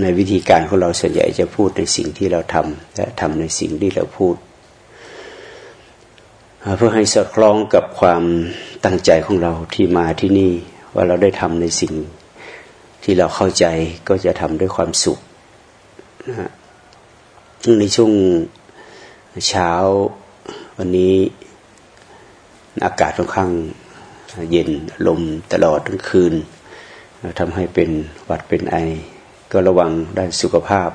ในวิธีการของเราส่วนใหญ่จะพูดในสิ่งที่เราทำและทำในสิ่งที่เราพูด เพื่อให้สอดคล้องกับความตั้งใจของเราที่มาที่นี่ ว่าเราได้ทำในสิ่งที่เราเข้าใจก็จะทำด้วยความสุขนะในช่วงเช้าวันนี้อากาศค่อนข้างเย็นลมตลอดทั้งคืนทำให้เป็นหวัดเป็นไอ ก็ระวังด้านสุขภาพ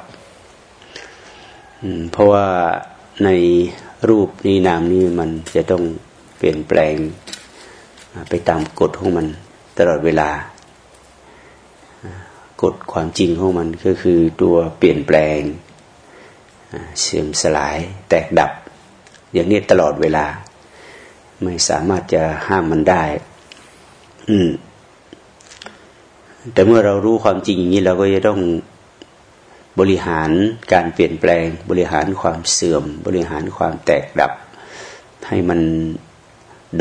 เพราะว่าในรูปนี้นามนี้มันจะต้องเปลี่ยนแปลงไปตามกฎของมันตลอดเวลากฎความจริงของมันก็คือตัวเปลี่ยนแปลงเสื่อมสลายแตกดับ อย่างนี้ตลอดเวลา ไม่สามารถจะห้ามมันได้ อืม แต่เมื่อเรารู้ความจริงอย่างนี้เราก็จะต้องบริหารการเปลี่ยนแปลง บริหารความเสื่อม บริหารความแตกดับ ให้มัน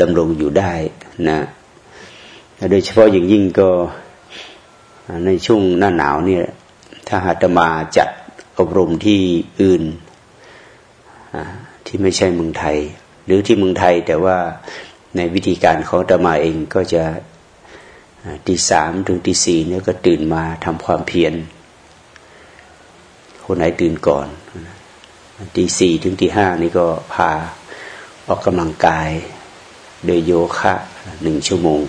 ดำรงอยู่ได้นะโดยเฉพาะอย่างยิ่งก็ในช่วงหน้าหนาวเนี่ย ถ้าหากจะมาจัดอบรมที่อื่นที่ไม่ใช่เมืองไทย หรือที่เมืองไทยแต่ว่าในวิธีการของตมาเองก็จะ ตีสามถึงตีสี่เนี่ยก็ตื่นมาทำความเพียร คนไหนตื่นก่อนตีสี่ถึงตีห้านี่ก็พาออกกำลังกายโดยโยคะหนึ่งชั่วโมง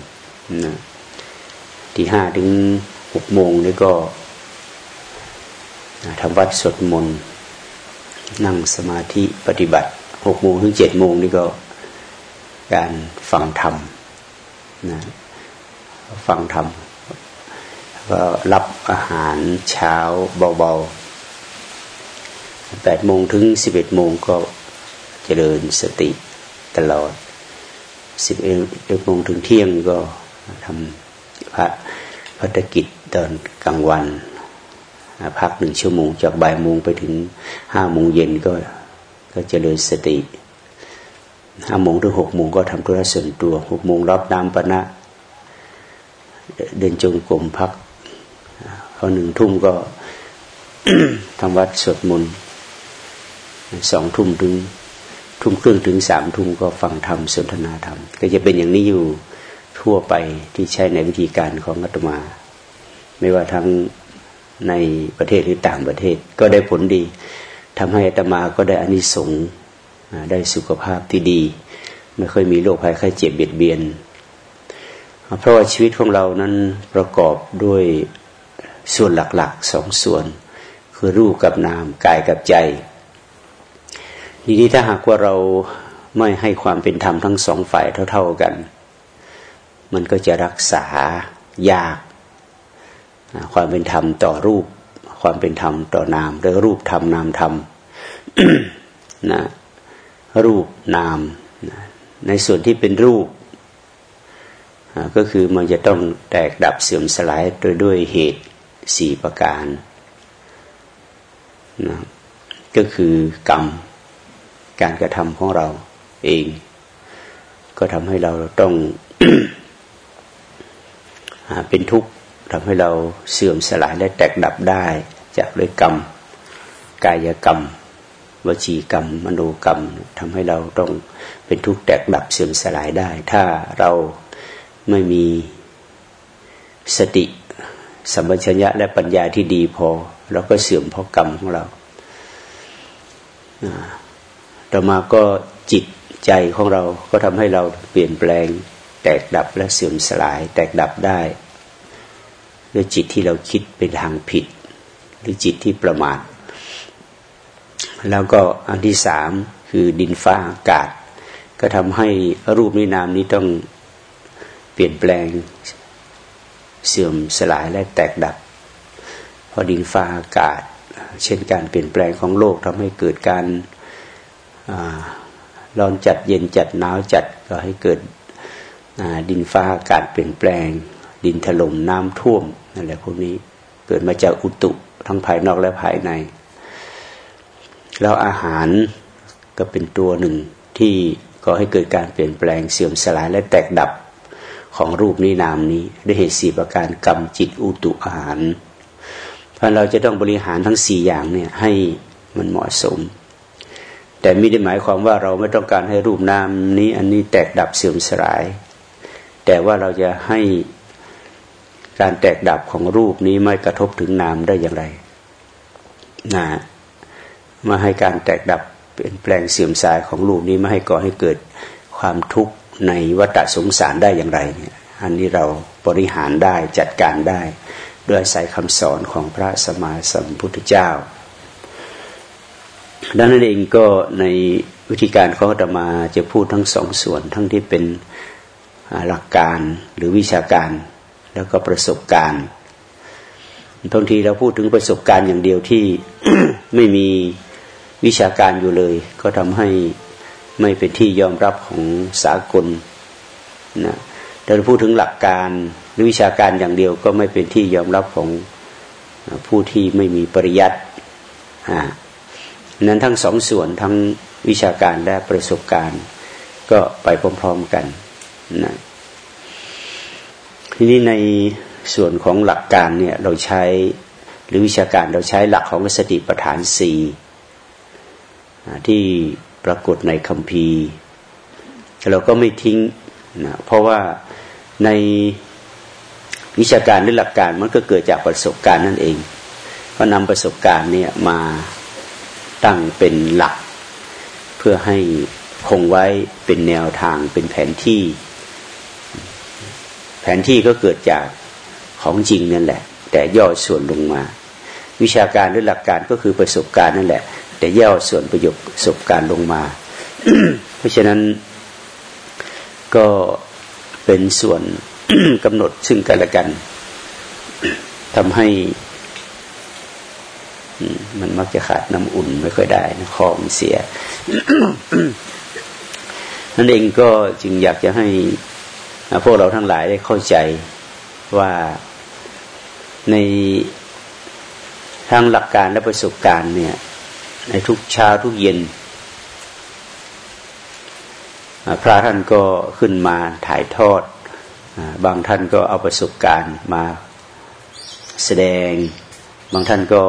นะตีห้าถึงหกโมงนี่ก็ทำวัดสวดมนต์นั่งสมาธิปฏิบัติหกโมงถึงเจ็ดโมงนี่ก็การฟังธรรมนะ ฟังธรรมก็รับอาหารเช้าเบาๆแปดโมงถึงสิบเอ็ดโมงก็เจริญสติตลอดสิบเอ็ดโมงถึงเที่ยงก็ทำพระพัฒกิจตอนกลางวัน พักหนึ่งชั่วโมง จากบ่ายโมงไปถึงห้าโมงเย็นก็ก็เจริญสติห้าโมงถึงหกโมงก็ทำธุระส่วนตัวหกโมงรับน้ำปนะ เดินจงกรมพักพอหนึ่งทุ่มก็ทำวัดสวดมนต์สองทุ่มถึงทุ่มครึ่งถึงสามทุ่มก็ฟังธรรมสนทนาธรรม ก็จะเป็นอย่างนี้อยู่ทั่วไปที่ใช้ในวิธีการของอาตมา ไม่ว่าทั้งในประเทศหรือต่างประเทศก็ได้ผลดีทำให้อาตมาก็ได้อานิสงส์ได้สุขภาพที่ดี ไม่ค่อยมีโรคภัยไข้เจ็บเบียดเบียน เพราะว่าชีวิตของเรานั้นประกอบด้วยส่วนหลักๆสองส่วน คือรูปกับนามกายกับใจทีนี้ถ้าหากว่าเราไม่ให้ความเป็นธรรมทั้งสองฝ่ายเท่า ๆกัน มันก็จะรักษายาก ความเป็นธรรมต่อรูป ความเป็นธรรมต่อนามหรือรูปธรรมนามธรรมนะรูปนาม ในส่วนที่เป็นรูป ก็คือมันจะต้องแตกดับเสื่อมสลายโดยด้วยเหตุสี่ประการนะก็คือกรรมการกระทำของเราเอง ก็ทำให้เราต้องเป็นทุกข์ทำให้เราเสื่อมสลายและแตกดับได้จากด้วยกรรม กายกรรม วจีกรรม มโนกรรมทำให้เราต้องเป็นทุกข์แตกดับเสื่อมสลายได้ ถ้าเรา ไม่มีสติสัมปชัญญะและปัญญาที่ดีพอ เราก็เสื่อมเพราะกรรมของเราต่อมาก็จิตใจของเราก็ทำให้เราเปลี่ยนแปลง แตกดับและเสื่อมสลาย แตกดับได้ด้วยจิตที่เราคิดเป็นทางผิด หรือจิตที่ประมาท แล้วก็อันที่สามคือดินฟ้าอากาศ ก็ทำให้รูปนินามนี้ต้อง เปลี่ยนแปลง เสื่อมสลายและแตกดับพอดินฟ้าอากาศ เช่นการเปลี่ยนแปลงของโลกทำให้เกิดการร้อนจัดเย็นจัดหนาวจัดก็ให้เกิดดินฟ้าอากาศเปลี่ยนแปลง ดินถล่มน้ำท่วมนั่นแหละพวกนี้เกิดมาจากอุตุทั้งภายนอกและภายใน แล้วอาหารก็เป็นตัวหนึ่งที่ก่อให้เกิดการเปลี่ยนแปลงเสื่อมสลายและแตกดับ ของรูปนี้นามนี้ ด้วยเหตุสี่ประการกรรมจิตอุตุอาหารเพราะเราจะต้องบริหารทั้งสี่อย่างเนี่ยให้มันเหมาะสม แต่ไม่ได้หมายความว่าเราไม่ต้องการให้รูปนามนี้อันนี้แตกดับเสื่อมสลาย แต่ว่าเราจะให้การแตกดับของรูปนี้ไม่กระทบถึงนามได้อย่างไรนะมาให้การแตกดับเปลี่ยนแปลงเสื่อมสายของรูปนี้ไม่ให้ก่อให้เกิดความทุกข์ ในวัฏสงสารได้อย่างไรเนี่ยอันนี้เราบริหารได้จัดการได้ ด้วยใส่คำสอนของพระสมมาสัมพุทธเจ้าดังนั้นเองก็ในวิธีการของอาตมาจะพูดทั้งสองส่วน ทั้งที่เป็นหลักการหรือวิชาการแล้วก็ประสบการณ์บางทีเราพูดถึงประสบการณ์อย่างเดียวที่ไม่มีวิชาการอยู่เลย ก็ทำให้ ไม่เป็นที่ยอมรับของสากลนะแต่เราพูดถึงหลักการหรือวิชาการอย่างเดียวก็ไม่เป็นที่ยอมรับของผู้ที่ไม่มีปริยัตินั้นทั้งสองส่วนทั้งวิชาการและประสบการณ์ ก็ไปพร้อมๆกันนะทีนี้ในส่วนของหลักการเนี่ยเราใช้หรือวิชาการเราใช้หลักของสติปัฏฐานสี่ที่ ปรากฏในคัมภีร์เราก็ไม่ทิ้งนะเพราะว่าในวิชาการหรือหลักการมันก็เกิดจากประสบการณ์นั่นเอง ก็นำประสบการณ์เนี่ยมาตั้งเป็นหลัก เพื่อให้คงไว้เป็นแนวทางเป็นแผนที่ แผนที่ก็เกิดจากของจริงนั่นแหละ แต่ย่อส่วนลงมา วิชาการหรือหลักการก็คือประสบการณ์นั่นแหละ แต่แย่ส่วนประโยคประสบการณ์ลงมา เพราะฉะนั้นก็เป็นส่วนกำหนดซึ่งกันและกันทำให้มันมักจะขาดน้ำอุ่นไม่ค่อยได้นะคอมเสีย นั่นเองก็จึงอยากจะให้พวกเราทั้งหลายได้เข้าใจว่าในทางหลักการและประสบการณ์เนี่ย ในทุกเช้าทุกเย็น พระท่านก็ขึ้นมาถ่ายทอด บางท่านก็เอาประสบการณ์มาแสดง บางท่านก็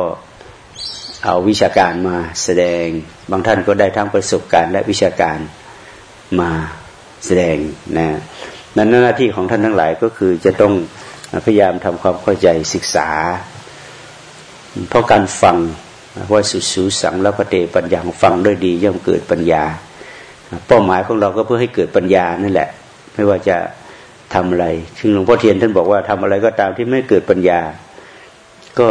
เอาวิชาการมาแสดง บางท่านก็ได้ทั้งประสบการณ์ และวิชาการมาแสดงนะนั้นหน้าที่ของท่านทั้งหลายก็คือจะต้องพยายามทำความเข้าใจศึกษา เพราะการฟัง ว่าสุสูสังและพระเตปัญญาฟังด้วยดีย่อมเกิดปัญญา เป้าหมายของเราก็เพื่อให้เกิดปัญญานั่นแหละ ไม่ว่าจะทำอะไรซึ่งหลวงพ่อเทียนท่านบอกว่าทำอะไรก็ตามที่ไม่เกิดปัญญา ก็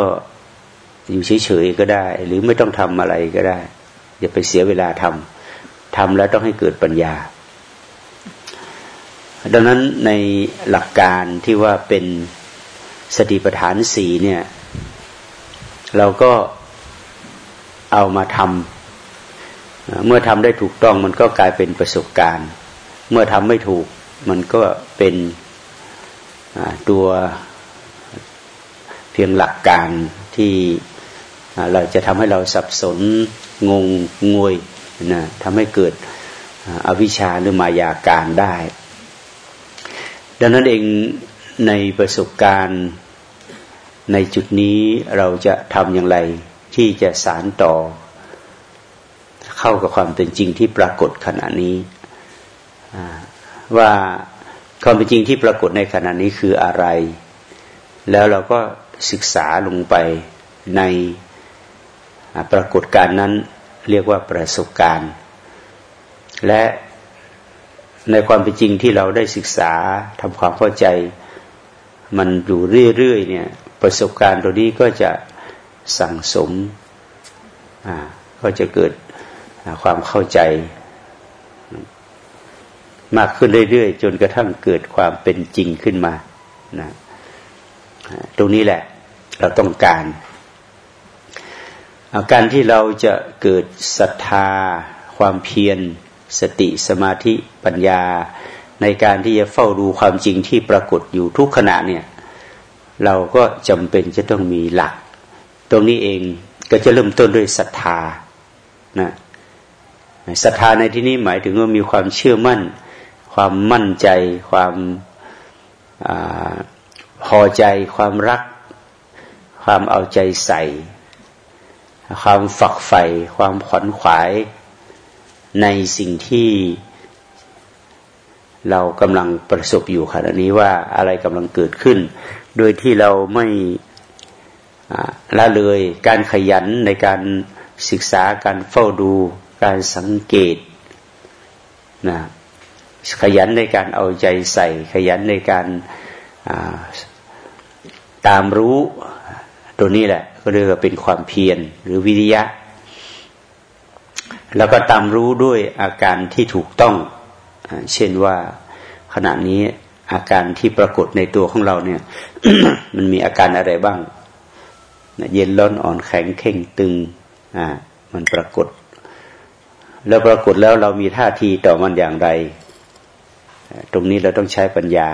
อยู่เฉยๆก็ได้ หรือไม่ต้องทำอะไรก็ได้ อย่าไปเสียเวลาทำทำแล้วต้องให้เกิดปัญญา ดังนั้นในหลักการที่ว่าเป็นสติปัฏฐานสีเนี่ย เราก็ เอามาทำเมื่อทำได้ถูกต้องมันก็กลายเป็นประสบการณ์ เมื่อทำไม่ถูกมันก็เป็นตัวเพียงหลักการที่เราจะทำให้เราสับสนงงงวยนะทำให้เกิดอวิชชาหรือมายาการได้ ดังนั้นเองในประสบการณ์ในจุดนี้เราจะทำอย่างไร ที่จะสารต่อ เข้ากับความเป็นจริงที่ปรากฏขณะนี้ว่าความเป็นจริงที่ปรากฏในขณะนี้คืออะไร แล้วเราก็ศึกษาลงไปในปรากฏการนั้นเรียกว่าประสบการณ์ และในความเป็นจริงที่เราได้ศึกษาทำความเข้าใจ มันอยู่เรื่อยๆเนี่ย ประสบการณ์ตัวนี้ก็จะ สั่งสมก็จะเกิดความเข้าใจ มากขึ้นเรื่อยๆ จนกระทั่งเกิดความเป็นจริงขึ้นมานะตรงนี้แหละ เราต้องการการที่เราจะเกิดศรัทธา ความเพียร สติสมาธิปัญญา ในการที่จะเฝ้าดูความจริงที่ปรากฏอยู่ทุกขณะเนี่ย เราก็จำเป็นจะต้องมีหลัก ตรงนี้เองก็จะเริ่มต้นด้วยศรัทธานะศรัทธาในที่นี้หมายถึงว่ามีความเชื่อมั่น ความมั่นใจ ความอพอใจ ความรัก ความเอาใจใส่ ความฝักใฝ่ความขวัญขวาย ในสิ่งที่เรากำลังประสบอยู่ขณะนี้ว่าอะไรกำลังเกิดขึ้น โดยที่เราไม่ ละเลยการขยันในการศึกษาการเฝ้าดูการสังเกตนะขยันในการเอาใจใส่ ขยันในการตามรู้ตัวนี้แหละ ก็เรียกว่าเป็นความเพียรหรือวิริยะ แล้วก็ตามรู้ด้วยอาการที่ถูกต้อง เช่นว่าขณะนี้อาการที่ปรากฏในตัวของเราเนี่ย มันมีอาการอะไรบ้าง เย็นร้อนอ่อนแข็งเข่งตึง อ่า มันปรากฏ แล้วปรากฏแล้วเรามีท่าทีต่อมันอย่างไรตรงนี้เราต้องใช้ปัญญา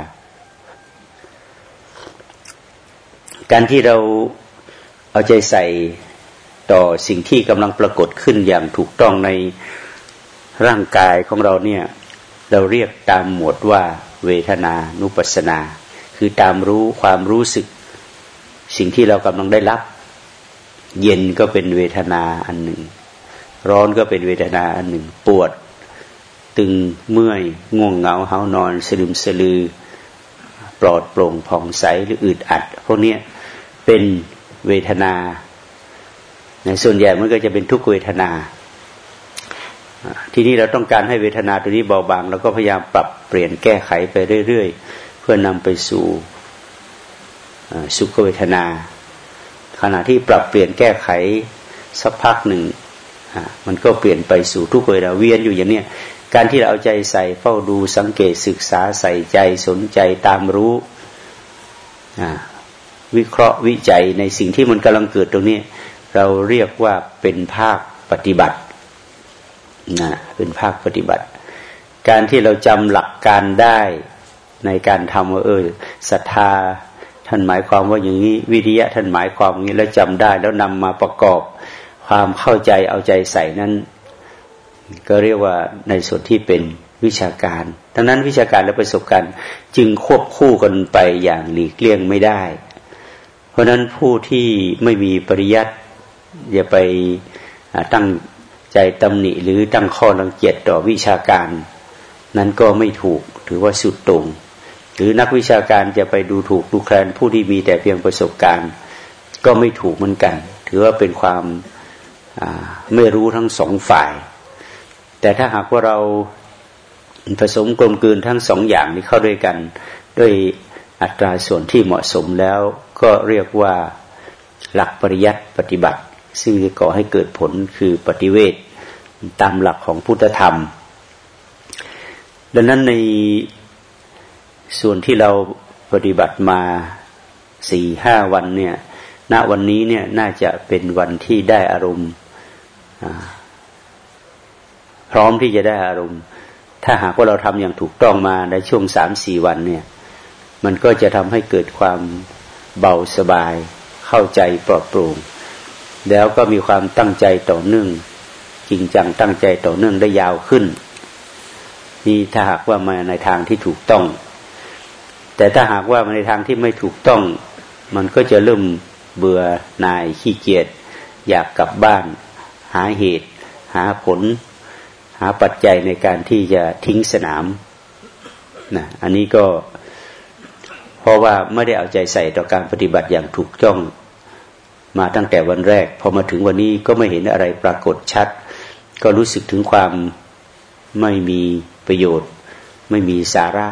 การที่เราเอาใจใส่ต่อสิ่งที่กำลังปรากฏขึ้นอย่างถูกต้องในร่างกายของเราเนี่ย เราเรียกตามหมวดว่า เวทนานุปัสนา คือตามรู้ความรู้สึก สิ่งที่เรากำลังได้รับ เย็นก็เป็นเวทนาอันหนึ่ง ร้อนก็เป็นเวทนาอันหนึ่ง ปวด ตึงเมื่อยง่วงเหงาเหานอน สลืมสลือ ปลอดโปร่งผ่องใสหรืออึดอัด พวกนี้เป็นเวทนาในส่วนใหญ่มันก็จะเป็นทุกเวทนา ทีนี้เราต้องการให้เวทนาตัวนี้เบาบางเราก็พยายามปรับเปลี่ยนแก้ไขไปเรื่อยๆ เพื่อนำไปสู่สุขเวทนา ขณะที่ปรับเปลี่ยนแก้ไขสักพักหนึ่งมันก็เปลี่ยนไปสู่ทุกเวทนาเวียนอยู่อย่างนี้การที่เราเอาใจใส่เฝ้าดูสังเกตศึกษาใส่ใจสนใจตามรู้วิเคราะห์วิจัยในสิ่งที่มันกำลังเกิดตรงนี้ เราเรียกว่าเป็นภาคปฏิบัตินะเป็นภาคปฏิบัติ การที่เราจำหลักการได้ในการทำว่าเออศรัทธา ท่านหมายความว่าอย่างนี้ วิทยะท่านหมายความอย่างนี้แล้วจำได้ แล้วนำมาประกอบความเข้าใจเอาใจใส่นั้น ก็เรียกว่าในส่วนที่เป็นวิชาการดังนั้นวิชาการและประสบการณ์ จึงควบคู่กันไปอย่างหลีกเลี่ยงไม่ได้ เพราะนั้นผู้ที่ไม่มีปริยัติอย่าไปตั้งใจตำหนิหรือตั้งข้อรังเกียจต่อวิชาการ นั้นก็ไม่ถูกถือว่าสุดตรง หรือนักวิชาการจะไปดูถูกดูแคลนผู้ที่มีแต่เพียงประสบการณ์ ก็ไม่ถูกเหมือนกัน ถือว่าเป็นความไม่รู้ทั้งสองฝ่าย แต่ถ้าหากว่าเราผสมกลมกลืนทั้งสองอย่างนี้เข้าด้วยกันด้วยอัตราส่วนที่เหมาะสมแล้วก็เรียกว่าหลักปริยัติปฏิบัติ ซึ่งจะก่อให้เกิดผลคือปฏิเวทตามหลักของพุทธธรรม ดังนั้นใน ส่วนที่เราปฏิบัติมาสี่ห้าวันเนี่ยณวันนี้เนี่ยน่าจะเป็นวันที่ได้อารมณ์พร้อมที่จะได้อารมณ์ ถ้าหากว่าเราทำอย่างถูกต้องมาในช่วงสามสี่วันเนี่ย มันก็จะทำให้เกิดความเบาสบาย เข้าใจปลอดโปร่ง แล้วก็มีความตั้งใจต่อเนื่องจริงจังตั้งใจต่อเนื่องได้ยาวขึ้น นี่ถ้าหากว่ามาในทางที่ถูกต้อง แต่ถ้าหากว่ามาในทางที่ไม่ถูกต้อง มันก็จะเริ่มเบื่อนายขี้เกียจอยากกลับบ้าน หาเหตุ หาผล หาปัจจัยในการที่จะทิ้งสนามนะอันนี้ก็เพราะว่าไม่ได้เอาใจใส่ต่อการปฏิบัติอย่างถูกต้องมาตั้งแต่วันแรก พอมาถึงวันนี้ก็ไม่เห็นอะไรปรากฏชัด ก็รู้สึกถึงความไม่มีประโยชน์ ไม่มีสาระ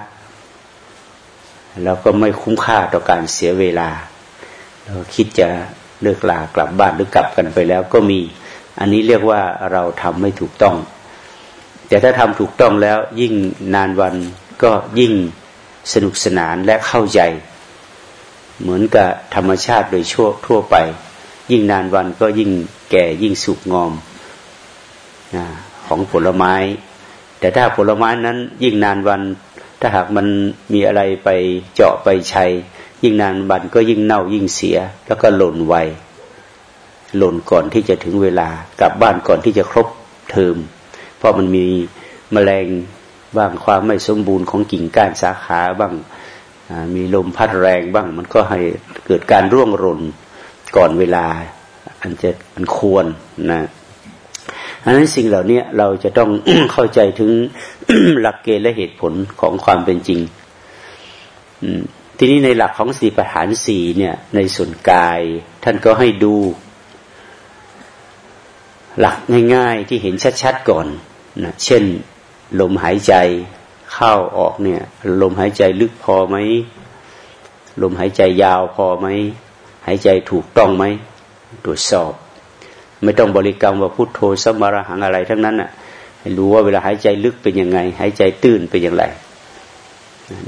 แล้วก็ไม่คุ้มค่าต่อการเสียเวลาเราคิดจะเลิกลากลับบ้านหรือกลับกันไปแล้วก็มี อันนี้เรียกว่าเราทำไม่ถูกต้อง แต่ถ้าทำถูกต้องแล้วยิ่งนานวันก็ยิ่งสนุกสนานและเข้าใจ เหมือนกับธรรมชาติโดยชั่วทั่วไป ยิ่งนานวันก็ยิ่งแก่ยิ่งสุกงอมของผลไม้ แต่ถ้าผลไม้นั้นยิ่งนานวัน ถ้าหากมันมีอะไรไปเจาะไปชัย ยิ่งนานวันก็ยิ่งเน่ายิ่งเสีย แล้วก็หล่นไวหล่นก่อนที่จะถึงเวลากลับบ้านก่อนที่จะครบเทอมเพราะมันมีมแมลงบ้างความไม่สมบูรณ์ของกิ่งก้านสาขาบ้างมีลมพัดแรงบ้าง มันก็ให้เกิดการร่วงหล่นก่อนเวลา อันจะมันควรนะ อันนั้นสิ่งเหล่านี้เราจะต้องเข้าใจถึงหลักเกณฑ์และเหตุผลของความเป็นจริงทีนี้ในหลักของสี่ประหารสี่เนี่ย ในส่วนกาย ท่านก็ให้ดู หลักง่ายๆที่เห็นชัดๆก่อนนะเช่น ลมหายใจเข้าออกเนี่ย ลมหายใจลึกพอไหมลมหายใจยาวพอไหมหายใจถูกต้องไหมตรวจสอบ ไม่ต้องบริกรรมว่าพุโทโธสมารหังอะไรทั้งนั้นอะให้รู้ว่าเวลาหายใจลึกเป็นยังไง หายใจตื้นเป็นอย่างไร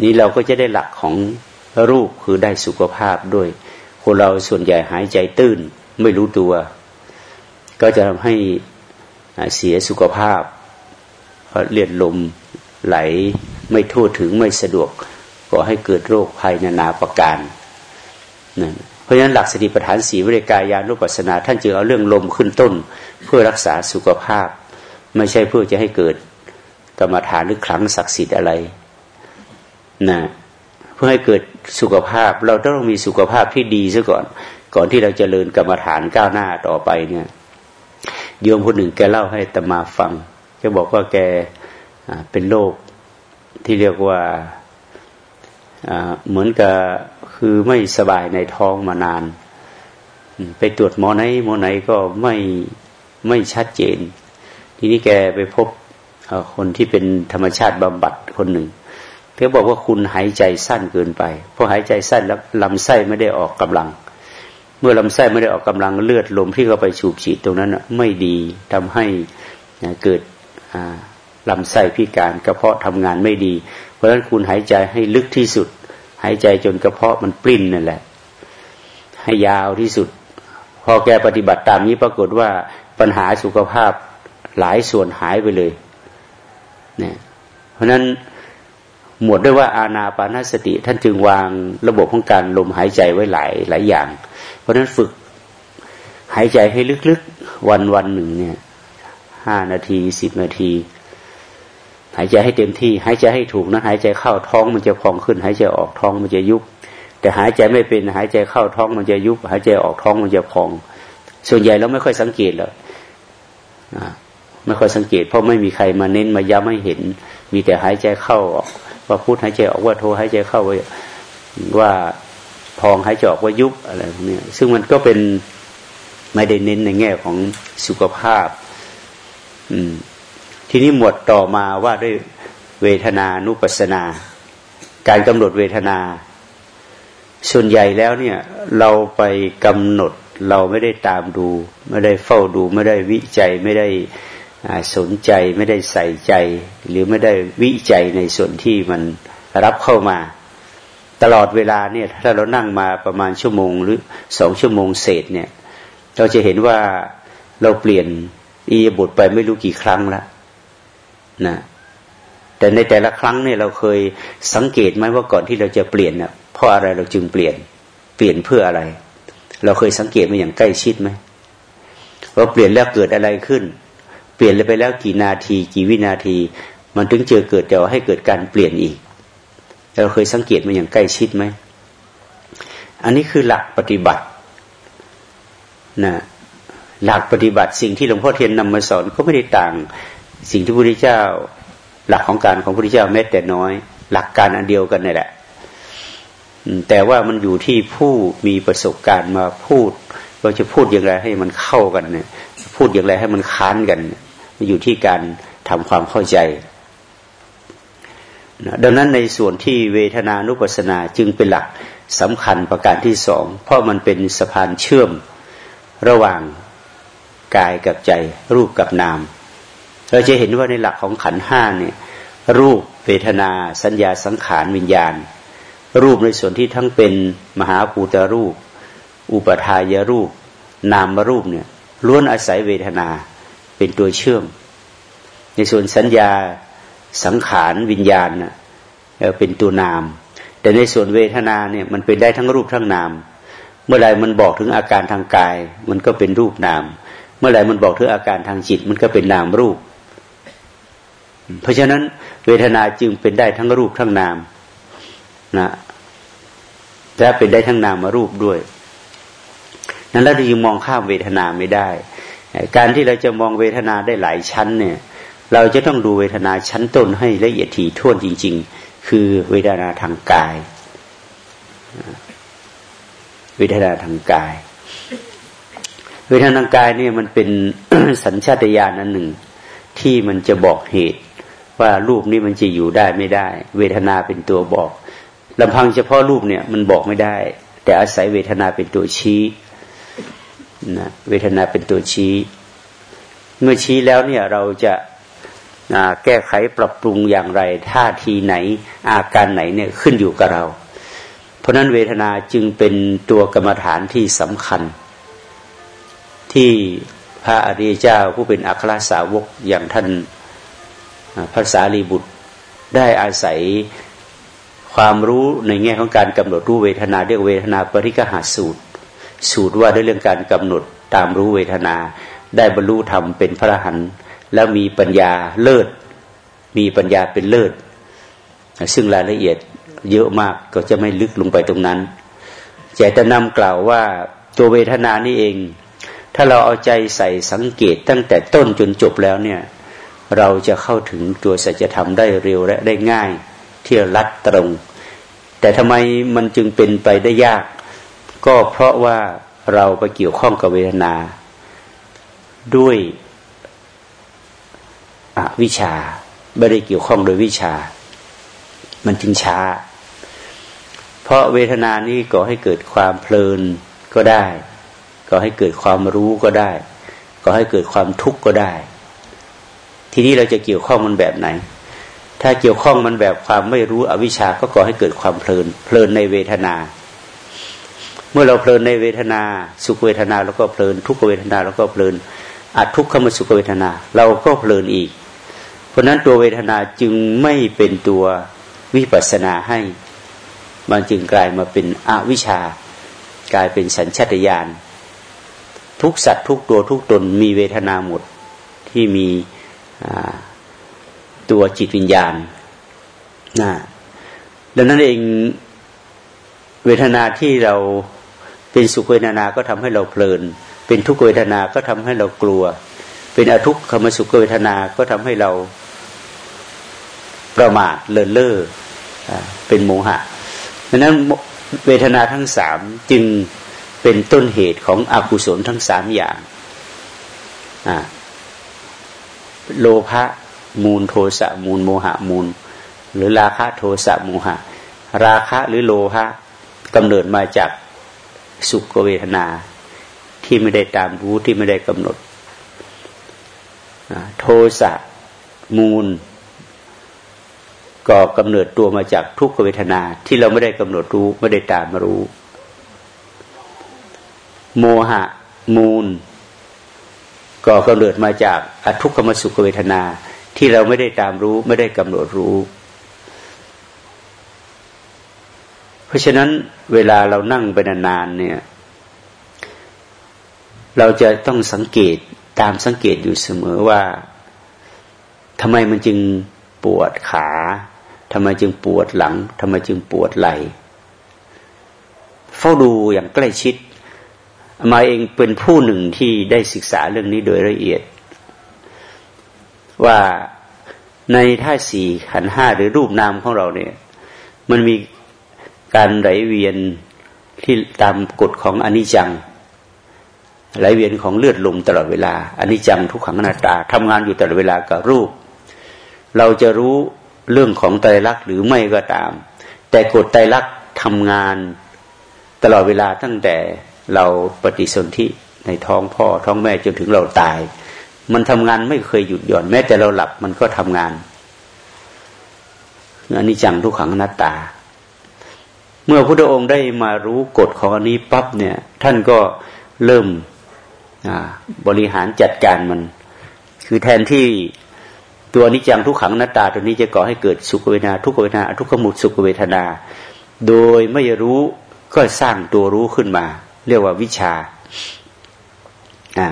นี่เราก็จะได้หลักของรูปคือได้สุขภาพด้วย คนเราส่วนใหญ่หายใจตื้น ไม่รู้ตัว ก็จะทำให้เสียสุขภาพเพราะเลือดลมไหลไม่ทั่วถึงไม่สะดวกก่อให้เกิดโรคภัยนานาประการนั่น เพราะฉะนั้นหลักสติปัฏฐานสีวิริกายานุปัสสนา ท่านจึงเอาเรื่องลมขึ้นต้น เพื่อรักษาสุขภาพ ไม่ใช่เพื่อจะให้เกิดกรรมฐานหรือครั้งศักดิ์สิทธิ์อะไรนะเพื่อให้เกิดสุขภาพ เราต้องมีสุขภาพที่ดีซะก่อน ก่อนที่เราจเจริญกรรมฐานก้าวหน้าต่อไปเนี่ยโยมคนหนึ่งแกเล่าให้ตมาฟังแกบอกว่าแกเป็นโรคที่เรียกว่าเหมือนกับ คือไม่สบายในท้องมานาน ไปตรวจหมอไหนหมอไหนก็ไม่ไม่ชัดเจน ทีนี้แกไปพบคนที่เป็นธรรมชาติบำบัดคนหนึ่งเขาบอกว่าคุณหายใจสั้นเกินไปเพราะหายใจสั้นแล้วลำไส้ไม่ได้ออกกำลัง เมื่อลำไส้ไม่ได้ออกกำลังเลือดลมที่เข้าไปสูบฉีดตรงนั้นไม่ดีทำให้เกิดลำไส้พิการกระเพาะทำงานไม่ดี เพราะฉะนั้นคุณหายใจให้ลึกที่สุด หายใจจนกระเพาะมันปริ้นนั่นแหละ ให้ยาวที่สุด พอแกปฏิบัติตามนี้ปรากฏว่าปัญหาสุขภาพหลายส่วนหายไปเลยเนี่ยเพราะนั้นหมวดด้วยว่าอาณาปานสติ ท่านจึงวางระบบของการลมหายใจไว้หลายหลายอย่าง เพราะนั้นฝึกหายใจให้ลึกๆ วันวันหนึ่งเนี่ยห้านาทีสิบนาที หายใจให้เต็มที่ หายใจให้ถูกนะหายใจเข้าท้องมันจะพองขึ้น หายใจออกท้องมันจะยุบ แต่หายใจไม่เป็น หายใจเข้าท้องมันจะยุบ หายใจออกท้องมันจะพอง ส่วนใหญ่เราไม่ค่อยสังเกตหรอกไม่ค่อยสังเกต เพราะไม่มีใครมาเน้นมาย้ำให้เห็น มีแต่หายใจเข้าออกว่าพูดหายใจออกว่าโทหายใจเข้าว่าว่าพองหายใจออกว่ายุบอะไรพวกนี้ซึ่งมันก็เป็นไม่ได้เน้นในแง่ของสุขภาพ อืม ทีนี้หมวดต่อมาว่าด้วยเวทนานุปัสนา การกำหนดเวทนา ส่วนใหญ่แล้วเนี่ยเราไปกำหนดเราไม่ได้ตามดู ไม่ได้เฝ้าดูไม่ได้วิจัยไม่ได้สนใจไม่ได้ใส่ใจ หรือไม่ได้วิจัยในส่วนที่มันรับเข้ามา ตลอดเวลาเนี่ยถ้าเรานั่งมาประมาณชั่วโมงหรือสองชั่วโมงเศษเนี่ย เราจะเห็นว่าเราเปลี่ยนอียบทไปไม่รู้กี่ครั้งแล้ว นะแต่ในแต่ละครั้งเนี่ยเราเคยสังเกตไหมว่าก่อนที่เราจะเปลี่ยนเนี่ยเพราะอะไรเราจึงเปลี่ยน เปลี่ยนเพื่ออะไร เราเคยสังเกตมาอย่างใกล้ชิดไหมว่าเปลี่ยนแล้วเกิดอะไรขึ้น เปลี่ยนไปแล้วกี่นาที กี่วินาที มันถึงเจอเกิดแต่ว่าให้เกิดการเปลี่ยนอีก เราเคยสังเกตมาอย่างใกล้ชิดไหมอันนี้คือหลักปฏิบัตินะหลักปฏิบัติสิ่งที่หลวงพ่อเทียนนำมาสอนก็ไม่ได้ต่าง สิ่งที่พระพุทธเจ้า หลักของการของพระพุทธเจ้าแม้แต่น้อย หลักการอันเดียวกันนี่แหละแต่ว่ามันอยู่ที่ผู้มีประสบการณ์มาพูด เราจะพูดอย่างไรให้มันเข้ากันเนี่ย พูดอย่างไรให้มันค้านกัน มันอยู่ที่การทำความเข้าใจดังนั้นในส่วนที่เวทนานุปัสนาจึงเป็นหลักสำคัญประการที่สองเพราะมันเป็นสะพานเชื่อมระหว่างกายกับใจ รูปกับนาม เราจะเห็นว่าในหลักของขันห้าเนี่ยรูปเวทนา สัญญาสังขารวิญญาณ รูปในส่วนที่ทั้งเป็นมหาภูตรูป อุปทายรูป นามรูปเนี่ยล้วนอาศัยเวทนาเป็นตัวเชื่อม ในส่วนสัญญาสังขารวิญญาณนะเป็นตัวนาม แต่ในส่วนเวทนาเนี่ยมันเป็นได้ทั้งรูปทั้งนาม เมื่อไรมันบอกถึงอาการทางกาย มันก็เป็นรูปนาม เมื่อไรมันบอกถึงอาการทางจิต มันก็เป็นนามรูป เพราะฉะนั้นเวทนาจึงเป็นได้ทั้งรูปทั้งนามนะและเป็นได้ทั้งนามมารูปด้วย นั้นเราจึงมองข้ามเวทนาไม่ได้ การที่เราจะมองเวทนาได้หลายชั้นเนี่ย เราจะต้องดูเวทนาชั้นต้นให้ละเอียดถี่ถ้วนจริง ๆ คือเวทนาทางกาย เวทนาทางกาย เวทนาทางกายเนี่ยมันเป็นสัญชาตญาณอันหนึ่ง ที่มันจะบอกเหตุ ว่ารูปนี้มันจะอยู่ได้ไม่ได้ เวทนาเป็นตัวบอกลำพังเฉพาะรูปเนี่ยมันบอกไม่ได้ แต่อาศัยเวทนาเป็นตัวชี้นะเวทนาเป็นตัวชี้ เมื่อชี้แล้วเนี่ยเราจะแก้ไขปรับปรุงอย่างไร ท่าทีไหนอาการไหนเนี่ยขึ้นอยู่กับเรา เพราะนั้นเวทนาจึงเป็นตัวกรรมฐานที่สำคัญ ที่พระอริยเจ้าผู้เป็นอัครสาวกอย่างท่าน ภาษาลีบุตรได้อาศัยความรู้ในแง่ของการกำหนดรู้เวทนาเรียกเวทนาปริกหาสูตร สูตรว่าด้วยเรื่องการกำหนดตามรู้เวทนา ได้บรรลุธรรมเป็นพระหันแล้วมีปัญญาเลิศ มีปัญญาเป็นเลิศ ซึ่งรายละเอียดเยอะมากก็จะไม่ลึกลงไปตรงนั้นแต่จะนำกล่าวว่าตัวเวทนานี่เอง ถ้าเราเอาใจใส่สังเกตตั้งแต่ต้นจนจบแล้วเนี่ย เราจะเข้าถึงตัวสัจธรรมได้เร็วและได้ง่ายที่รัดตรง แต่ทำไมมันจึงเป็นไปได้ยาก ก็เพราะว่าเราไปเกี่ยวข้องกับเวทนา ด้วยวิชาไม่ได้เกี่ยวข้องโดยวิชา มันจึงช้า เพราะเวทนานี้ก่อให้เกิดความเพลินก็ได้ก่อให้เกิดความรู้ก็ได้ก่อให้เกิดความทุกข์ก็ได้ ทีนี้เราจะเกี่ยวข้องมันแบบไหน ถ้าเกี่ยวข้องมันแบบความไม่รู้อวิชชาก็ก่อให้เกิดความเพลิน เพลินในเวทนา เมื่อเราเพลินในเวทนา สุขเวทนาเราก็เพลิน ทุกเวทนาเราก็เพลินอัดทุกขมสุขเวทนา เราก็เพลินอีก เพราะนั้นตัวเวทนาจึงไม่เป็นตัววิปัสนาให้ มันจึงกลายมาเป็นอวิชชากลายเป็นสัญชาตญาณทุกสัตว์ทุกตัวทุกตนมีเวทนาหมดที่มี ตัวจิตวิญญาณนะดังนั้นเองเวทนาที่เราเป็นสุขเวทนาก็ทำให้เราเพลิน เป็นทุกขเวทนาก็ทำให้เรากลัว เป็นอทุกขมสุขเวทนาก็ทำให้เราประมาทเลินเล่อเป็นโมหะดังนั้นเวทนาทั้งสามจึงเป็นต้นเหตุของอกุศลทั้งสามอย่างอ่า โลภะมูลโทสะมูลโมหะมูล หรือราคะโทสะโมหะ ราคะหรือโลภะกำเนิดมาจากสุขเวทนาที่ไม่ได้ตามรู้ที่ไม่ได้กำหนด โทสะมูล ก็กำเนิดตัวมาจากทุกขเวทนาที่เราไม่ได้กำหนดรู้ไม่ได้ตามรู้ โมหะมูล ก็กำเนิดมาจากอทุกขมสุขเวทนาที่เราไม่ได้ตามรู้ไม่ได้กำหนดรู้ เพราะฉะนั้นเวลาเรานั่งไปนานๆเนี่ย เราจะต้องสังเกตตามสังเกตอยู่เสมอว่าทำไมมันจึงปวดขาทำไมจึงปวดหลังทำไมจึงปวดไหล่เฝ้าดูอย่างใกล้ชิด มาเองเป็นผู้หนึ่งที่ได้ศึกษาเรื่องนี้โดยละเอียด ว่าในท่าสี่ขันห้าหรือรูปนามของเราเนี่ย มันมีการไหลเวียนที่ตามกฎของอนิจจัง ไหลเวียนของเลือดลมตลอดเวลาอนิจจังทุกขังอนัตตาทำงานอยู่ตลอดเวลากับรูป เราจะรู้เรื่องของไตรลักษณ์หรือไม่ก็ตาม แต่กฎไตรลักษณ์ทำงานตลอดเวลาตั้งแต่ เราปฏิสนธิในท้องพ่อ ท้องแม่จนถึงเราตาย มันทำงานไม่เคยหยุดหย่อนแม้แต่เราหลับมันก็ทำงานอันนี้จังทุกขังนัตตา เมื่อพระองค์ได้มารู้กฎของอันนี้ปั๊บเนี่ย ท่านก็เริ่มบริหารจัดการมัน คือแทนที่ตัวนิจังทุกขังนัตตา ตัวนี้จะก่อให้เกิดสุขเวทนาทุกเวทนาทุกขมุดสุขเวทนา โดยไม่รู้ก็สร้างตัวรู้ขึ้นมา เรียกว่าวิชาอ่า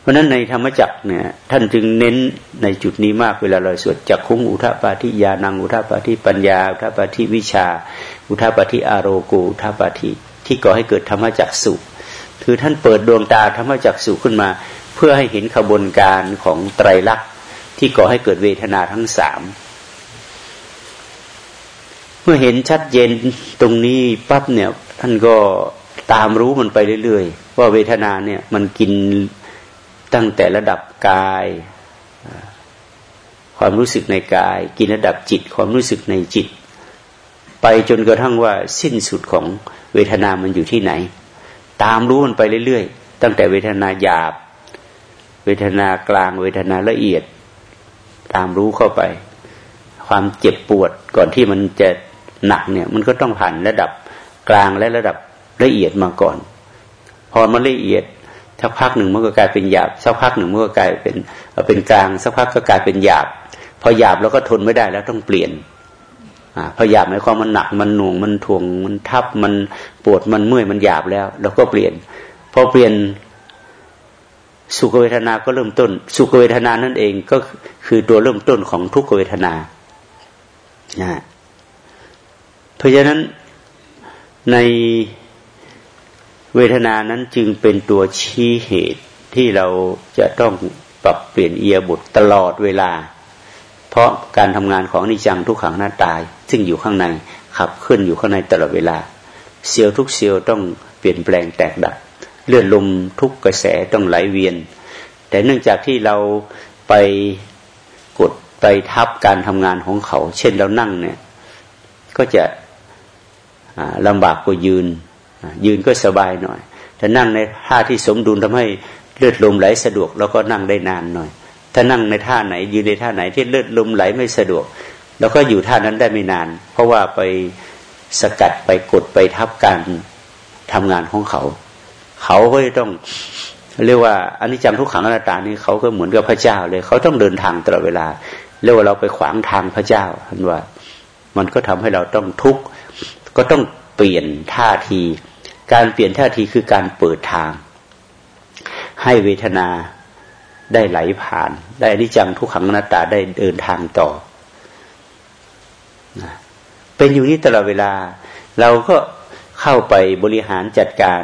เพราะนั้นในธรรมจักรเนี่ย ท่านจึงเน้นในจุดนี้มากเวลาเราสวดจักคุ้งอุทปาทิยานังอุทปาทิปัญญาอุทปาทิวิชา อุทปาทิอารโกอุทปาทิที่ก่อให้เกิดธรรมจักสุคือท่านเปิดดวงตาธรรมจักสุขึ้นมา เพื่อให้เห็นขบวนการของไตรลักษณ์ที่ก่อให้เกิดเวทนาทั้งสามเมื่อเห็นชัดเจนตรงนี้ปั๊บเนี่ย ท่านก็ตามรู้มันไปเรื่อยๆ ว่าเวทนาเนี่ย มันกินตั้งแต่ระดับกาย ความรู้สึกในกาย กินระดับจิต ความรู้สึกในจิต ไปจนกระทั่งว่าสิ้นสุดของเวทนามันอยู่ที่ไหน ตามรู้มันไปเรื่อยๆ ตั้งแต่เวทนาหยาบ เวทนากลางเวทนาละเอียด ตามรู้เข้าไป ความเจ็บปวดก่อนที่มันจะหนักเนี่ย มันก็ต้องผ่านระดับ กลางและระดับละเอียดมาก่อน พอมันละเอียดสักพักหนึ่งมันก็กลายเป็นหยาบสักพักหนึ่งมันก็กลายเป็นเป็นกลางสักพักก็กลายเป็นหยาบ พอหยาบเราก็ทนไม่ได้แล้วต้องเปลี่ยนอพอหยาบหมายความมันหนักมันหน่วงมันถ่วงมันทับมันปวดมันเมื่อยมันหยาบแล้วเราก็เปลี่ยนพอเปลี่ยนสุขเวทนาก็เริ่มต้น สุขเวทนานั่นเองก็คือตัวเริ่มต้นของทุกขเวทนานะเพราะฉะนั้น ในเวทนานั้นจึงเป็นตัวชี้เหตุที่เราจะต้องปรับเปลี่ยนเอียบทตรตลอดเวลา เพราะการทำงานของนิจังทุกขังหน้าตาย ซึ่งอยู่ข้างในขับขึ้นอยู่ข้างในตลอดเวลา เซลล์ทุกเซลล์ต้องเปลี่ยนแปลงแตกดับเลือนลมทุกกระแสต้องไหลเวียน แต่เนื่องจากที่เราไปกดไปทับการทำงานของเขา เช่นเรานั่งเนี่ยก็จะ ลำบากกว่ายืน ยืนก็สบายหน่อยถ้านั่งในท่าที่สมดุลทำให้เลือดลมไหลสะดวกแล้วก็นั่งได้นานหน่อย ถ้านั่งในท่าไหน ยืนในท่าไหนที่เลือดลมไหลไม่สะดวก แล้วก็อยู่ท่านั้นได้ไม่นาน เพราะว่าไปสกัดไปกดไปทับการทำงานของเขา เขาก็ต้องเรียกว่าอันนี้จำทุกขังอนัตตานี่เขาก็เหมือนกับพระเจ้าเลย เขาต้องเดินทางตลอดเวลาเรียกว่าเราไปขวางทางพระเจ้าท่านว่า มันก็ทำให้เราต้องทุกข์ ก็ต้องเปลี่ยนท่าที การเปลี่ยนท่าทีคือการเปิดทาง ให้เวทนาได้ไหลผ่าน ได้อนิจังทุกขังนาตาได้เดินทางต่อเป็นอยู่นี้ตลอดเวลา เราก็เข้าไปบริหารจัดการ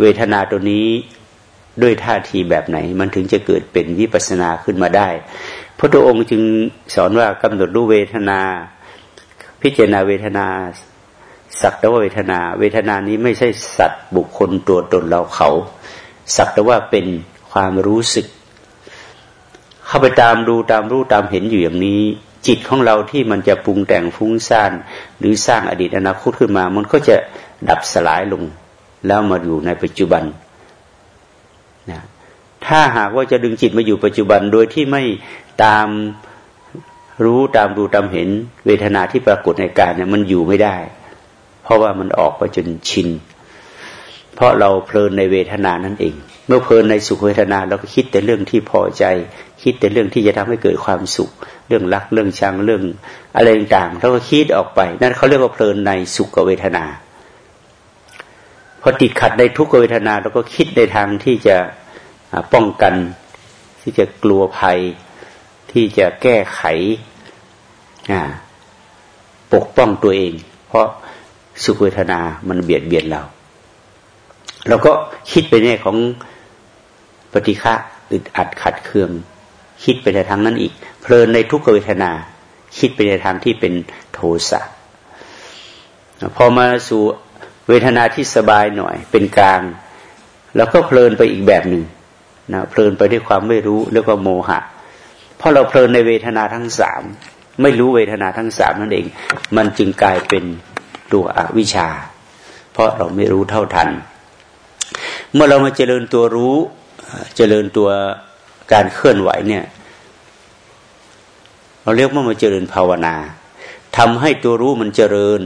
เวทนาตัวนี้ด้วยท่าทีแบบไหน มันถึงจะเกิดเป็นวิปัสนาขึ้นมาได้ พระองค์จึงสอนว่ากำหนดรู้เวทนา พิจารณาเวทนา สักแต่ว่าเวทนา เวทนานี้ไม่ใช่สัตว์บุคคลตัวตนเราเขา สักแต่ว่าเป็นความรู้สึก เข้าไปตามดูตามรู้ตามเห็นอยู่อย่างนี้ จิตของเราที่มันจะปรุงแต่งฟุ้งซ่านหรือสร้างอดีตอนาคตขึ้นมา มันก็จะดับสลายลง แล้วมาอยู่ในปัจจุบันนะถ้าหากว่าจะดึงจิตมาอยู่ปัจจุบันโดยที่ไม่ตามรู้ตามดูตามเห็น เวทนาที่ปรากฏในกายเนี่ยมันอยู่ไม่ได้ เพราะว่ามันออกไปจนชิน เพราะเราเพลินในเวทนานั่นเอง เมื่อเพลินในสุขเวทนาเราก็คิดแต่เรื่องที่พอใจ คิดแต่เรื่องที่จะทำให้เกิดความสุข เรื่องรักเรื่องชังเรื่องอะไรต่างๆเราก็คิดออกไป นั่นเขาเรียกว่าเพลินในสุขเวทนาพอติดขัดในทุกเวทนาเราก็คิดในทางที่จะป้องกัน ที่จะกลัวภัย ที่จะแก้ไขปกป้องตัวเอง เพราะ สุขเวทนามันเบียดเบียนเรา เราก็คิดไปในของปฏิฆะอึดอัดขัดเคือง คิดไปในทางนั้นอีก เพลินในทุกเวทนา คิดไปในทางที่เป็นโทสะพอมาสู่เวทนาที่สบายหน่อย เป็นกลาง แล้วก็เพลินไปอีกแบบหนึ่งนะเพลินไปด้วยความไม่รู้เรียกว่าโมหะเพราะเราเพลินในเวทนาทั้งสามไม่รู้เวทนาทั้งสามนั่นเอง มันจึงกลายเป็น ตัวอวิชชา เพราะเราไม่รู้เท่าทัน เมื่อเรามาเจริญตัวรู้เจริญตัวการเคลื่อนไหวเนี่ย เราเรียกว่ามาเจริญภาวนาทำให้ตัวรู้มันเจริญ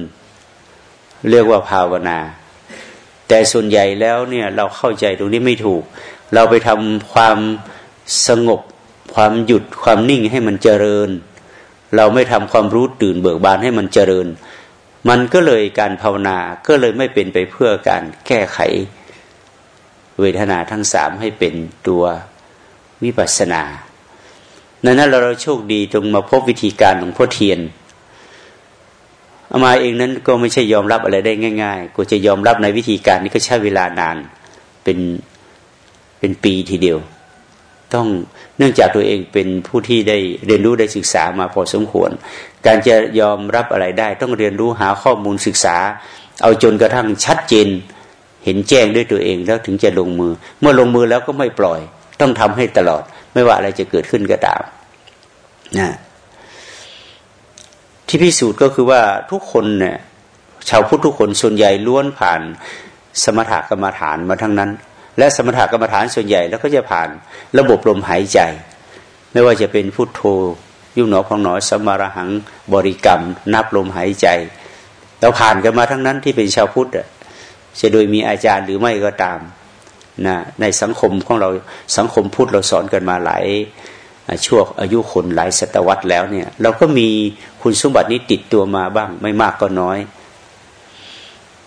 เรียกว่าภาวนา แต่ส่วนใหญ่แล้วเนี่ยเราเข้าใจตรงนี้ไม่ถูก เราไปทำความสงบความหยุดความนิ่งให้มันเจริญ เราไม่ทำความรู้ตื่นเบิกบานให้มันเจริญ มันก็เลยการภาวนาก็เลยไม่เป็นไปเพื่อการแก้ไขเวทนาทั้งสามให้เป็นตัววิปัสสนานั้นเราโชคดีตรงมาพบวิธีการของพ่อเทียนอามาเองนั้นก็ไม่ใช่ยอมรับอะไรได้ง่าย ๆ ก็จะยอมรับในวิธีการนี้ก็ใช้เวลานานเป็นเป็นปีทีเดียว ต้องเนื่องจากตัวเองเป็นผู้ที่ได้เรียนรู้ได้ศึกษามาพอสมควร การจะยอมรับอะไรได้ ต้องเรียนรู้หาข้อมูลศึกษา เอาจนกระทั่งชัดเจน เห็นแจ้งด้วยตัวเองแล้วถึงจะลงมือ เมื่อลงมือแล้วก็ไม่ปล่อย ต้องทำให้ตลอด ไม่ว่าอะไรจะเกิดขึ้นก็ตามนะที่พิสูจน์ก็คือว่าทุกคนเนี่ยชาวพุทธทุกคนส่วนใหญ่ล้วนผ่านสมถกรรมฐานมาทั้งนั้น และสมถกรรมฐานส่วนใหญ่แล้วก็จะผ่านระบบลมหายใจ ไม่ว่าจะเป็นพุทโธ ยุบหนอพองหนอสมาระหังบริกรรม นับลมหายใจ เราผ่านกันมาทั้งนั้นที่เป็นชาวพุทธจะโดยมีอาจารย์หรือไม่ก็ตามนะในสังคมของเราสังคมพุทธเราสอนกันมาหลายช่วงอายุคนหลายศตวรรษแล้วเนี่ย เราก็มีคุณสมบัตินี้ติดตัวมาบ้าง ไม่มากก็น้อย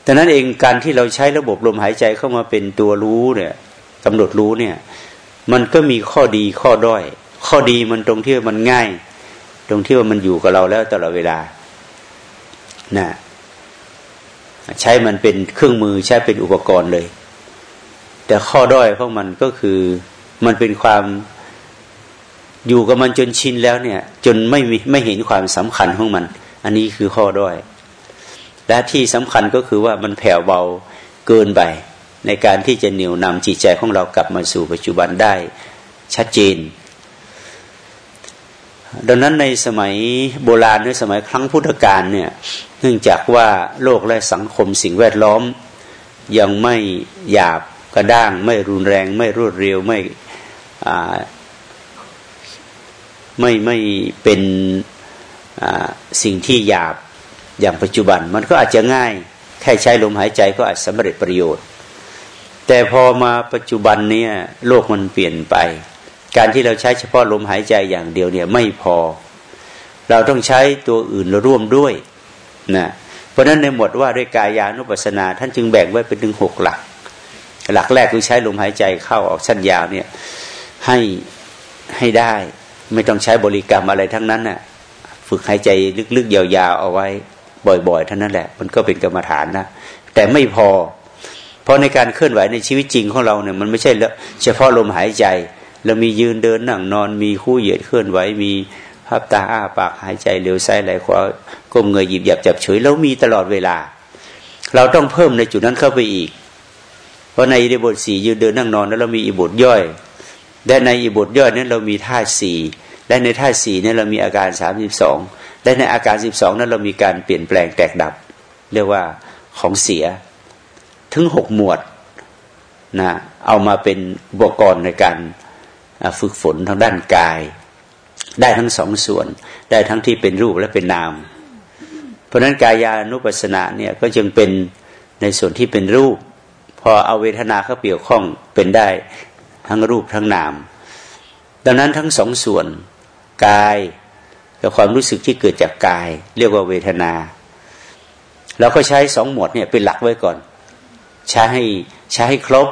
ดังนั้นเองการที่เราใช้ระบบลมหายใจเข้ามาเป็นตัวรู้เนี่ยกำหนดรู้เนี่ย มันก็มีข้อดีข้อด้อย ข้อดีมันตรงที่มันง่าย ตรงที่ว่ามันอยู่กับเราแล้วตลอดเวลานะใช้มันเป็นเครื่องมือใช้เป็นอุปกรณ์เลย แต่ข้อด้อยของมันก็คือมันเป็นความอยู่กับมันจนชินแล้วเนี่ย จนไม่มีไม่เห็นความสำคัญของมัน อันนี้คือข้อด้อย และที่สำคัญก็คือว่ามันแผ่วเบาเกินไปในการที่จะเหนี่ยวนำจิตใจของเรากลับมาสู่ปัจจุบันได้ชัดเจน ดังนั้นในสมัยโบราณในสมัยครั้งพุทธกาลเนี่ยเนื่องจากว่าโลกและสังคมสิ่งแวดล้อม ยังไม่หยาบกระด้าง ไม่รุนแรง ไม่รวดเร็วไม่ไม่ไม่เป็นสิ่งที่หยาบอย่างปัจจุบัน มันก็อาจจะง่ายแค่ใช้ลมหายใจก็อาจสำเร็จประโยชน์ แต่พอมาปัจจุบันเนี่ยโลกมันเปลี่ยนไป การที่เราใช้เฉพาะลมหายใจอย่างเดียวเนี่ยไม่พอ เราต้องใช้ตัวอื่นร่วมด้วยนะเพราะฉะนั้นในหมดว่าด้วยกายานุปัสสนา ท่านจึงแบ่งไว้เป็นถึงหกหลัก หลักแรกคือใช้ลมหายใจเข้าออกชั้นยาวเนี่ยให้ให้ได้ไม่ต้องใช้บริกรรมอะไรทั้งนั้นน่ะฝึกหายใจลึกๆยาวๆเอาไว้ บ่อยๆเท่านั้นแหละ มันก็เป็นกรรมฐานนะแต่ไม่พอ เพราะในการเคลื่อนไหวในชีวิตจริงของเราเนี่ยมันไม่ใช่เฉพาะลมหายใจ เรามียืนเดินนั่งนอน มีคู่เหยียดเคลื่อนไหวมีพับตาอ้าปากหายใจเร็วซ้ายไหลขวาก้มเงยหยิบหยับจับเฉยแล้วมีตลอดเวลา เราต้องเพิ่มในจุดนั้นเข้าไปอีก เพราะในอิบทสี่ยืนเดินนั่งนอนแล้วเรามีอิบทย่อยและในอิบทย่อยนั้นเรามีธาสี่และในธาสี่นั้นเรามีอาการสามสิบสองและในอาการสิบสองนั้นเรามีการเปลี่ยนแปลงแตกดับ เรียกว่าของเสียถึงหกหมวดนะเอามาเป็นอุปกรณ์ในการ ฝึกฝนทางด้านกาย ได้ทั้งสองส่วน ได้ทั้งที่เป็นรูปและเป็นนาม เพราะนั้นกายานุปัสสนาเนี่ยก็จึงเป็นในส่วนที่เป็นรูป พอเอาเวทนาเข้าเกี่ยวข้องเป็นได้ทั้งรูปทั้งนาม ดังนั้นทั้งสองส่วนกายกับความรู้สึกที่เกิดจากกาย เรียกว่าเวทนาเราก็ใช้สองหมวดเนี่ยเป็นหลักไว้ก่อน ใช้ให้ใช้ให้ครบ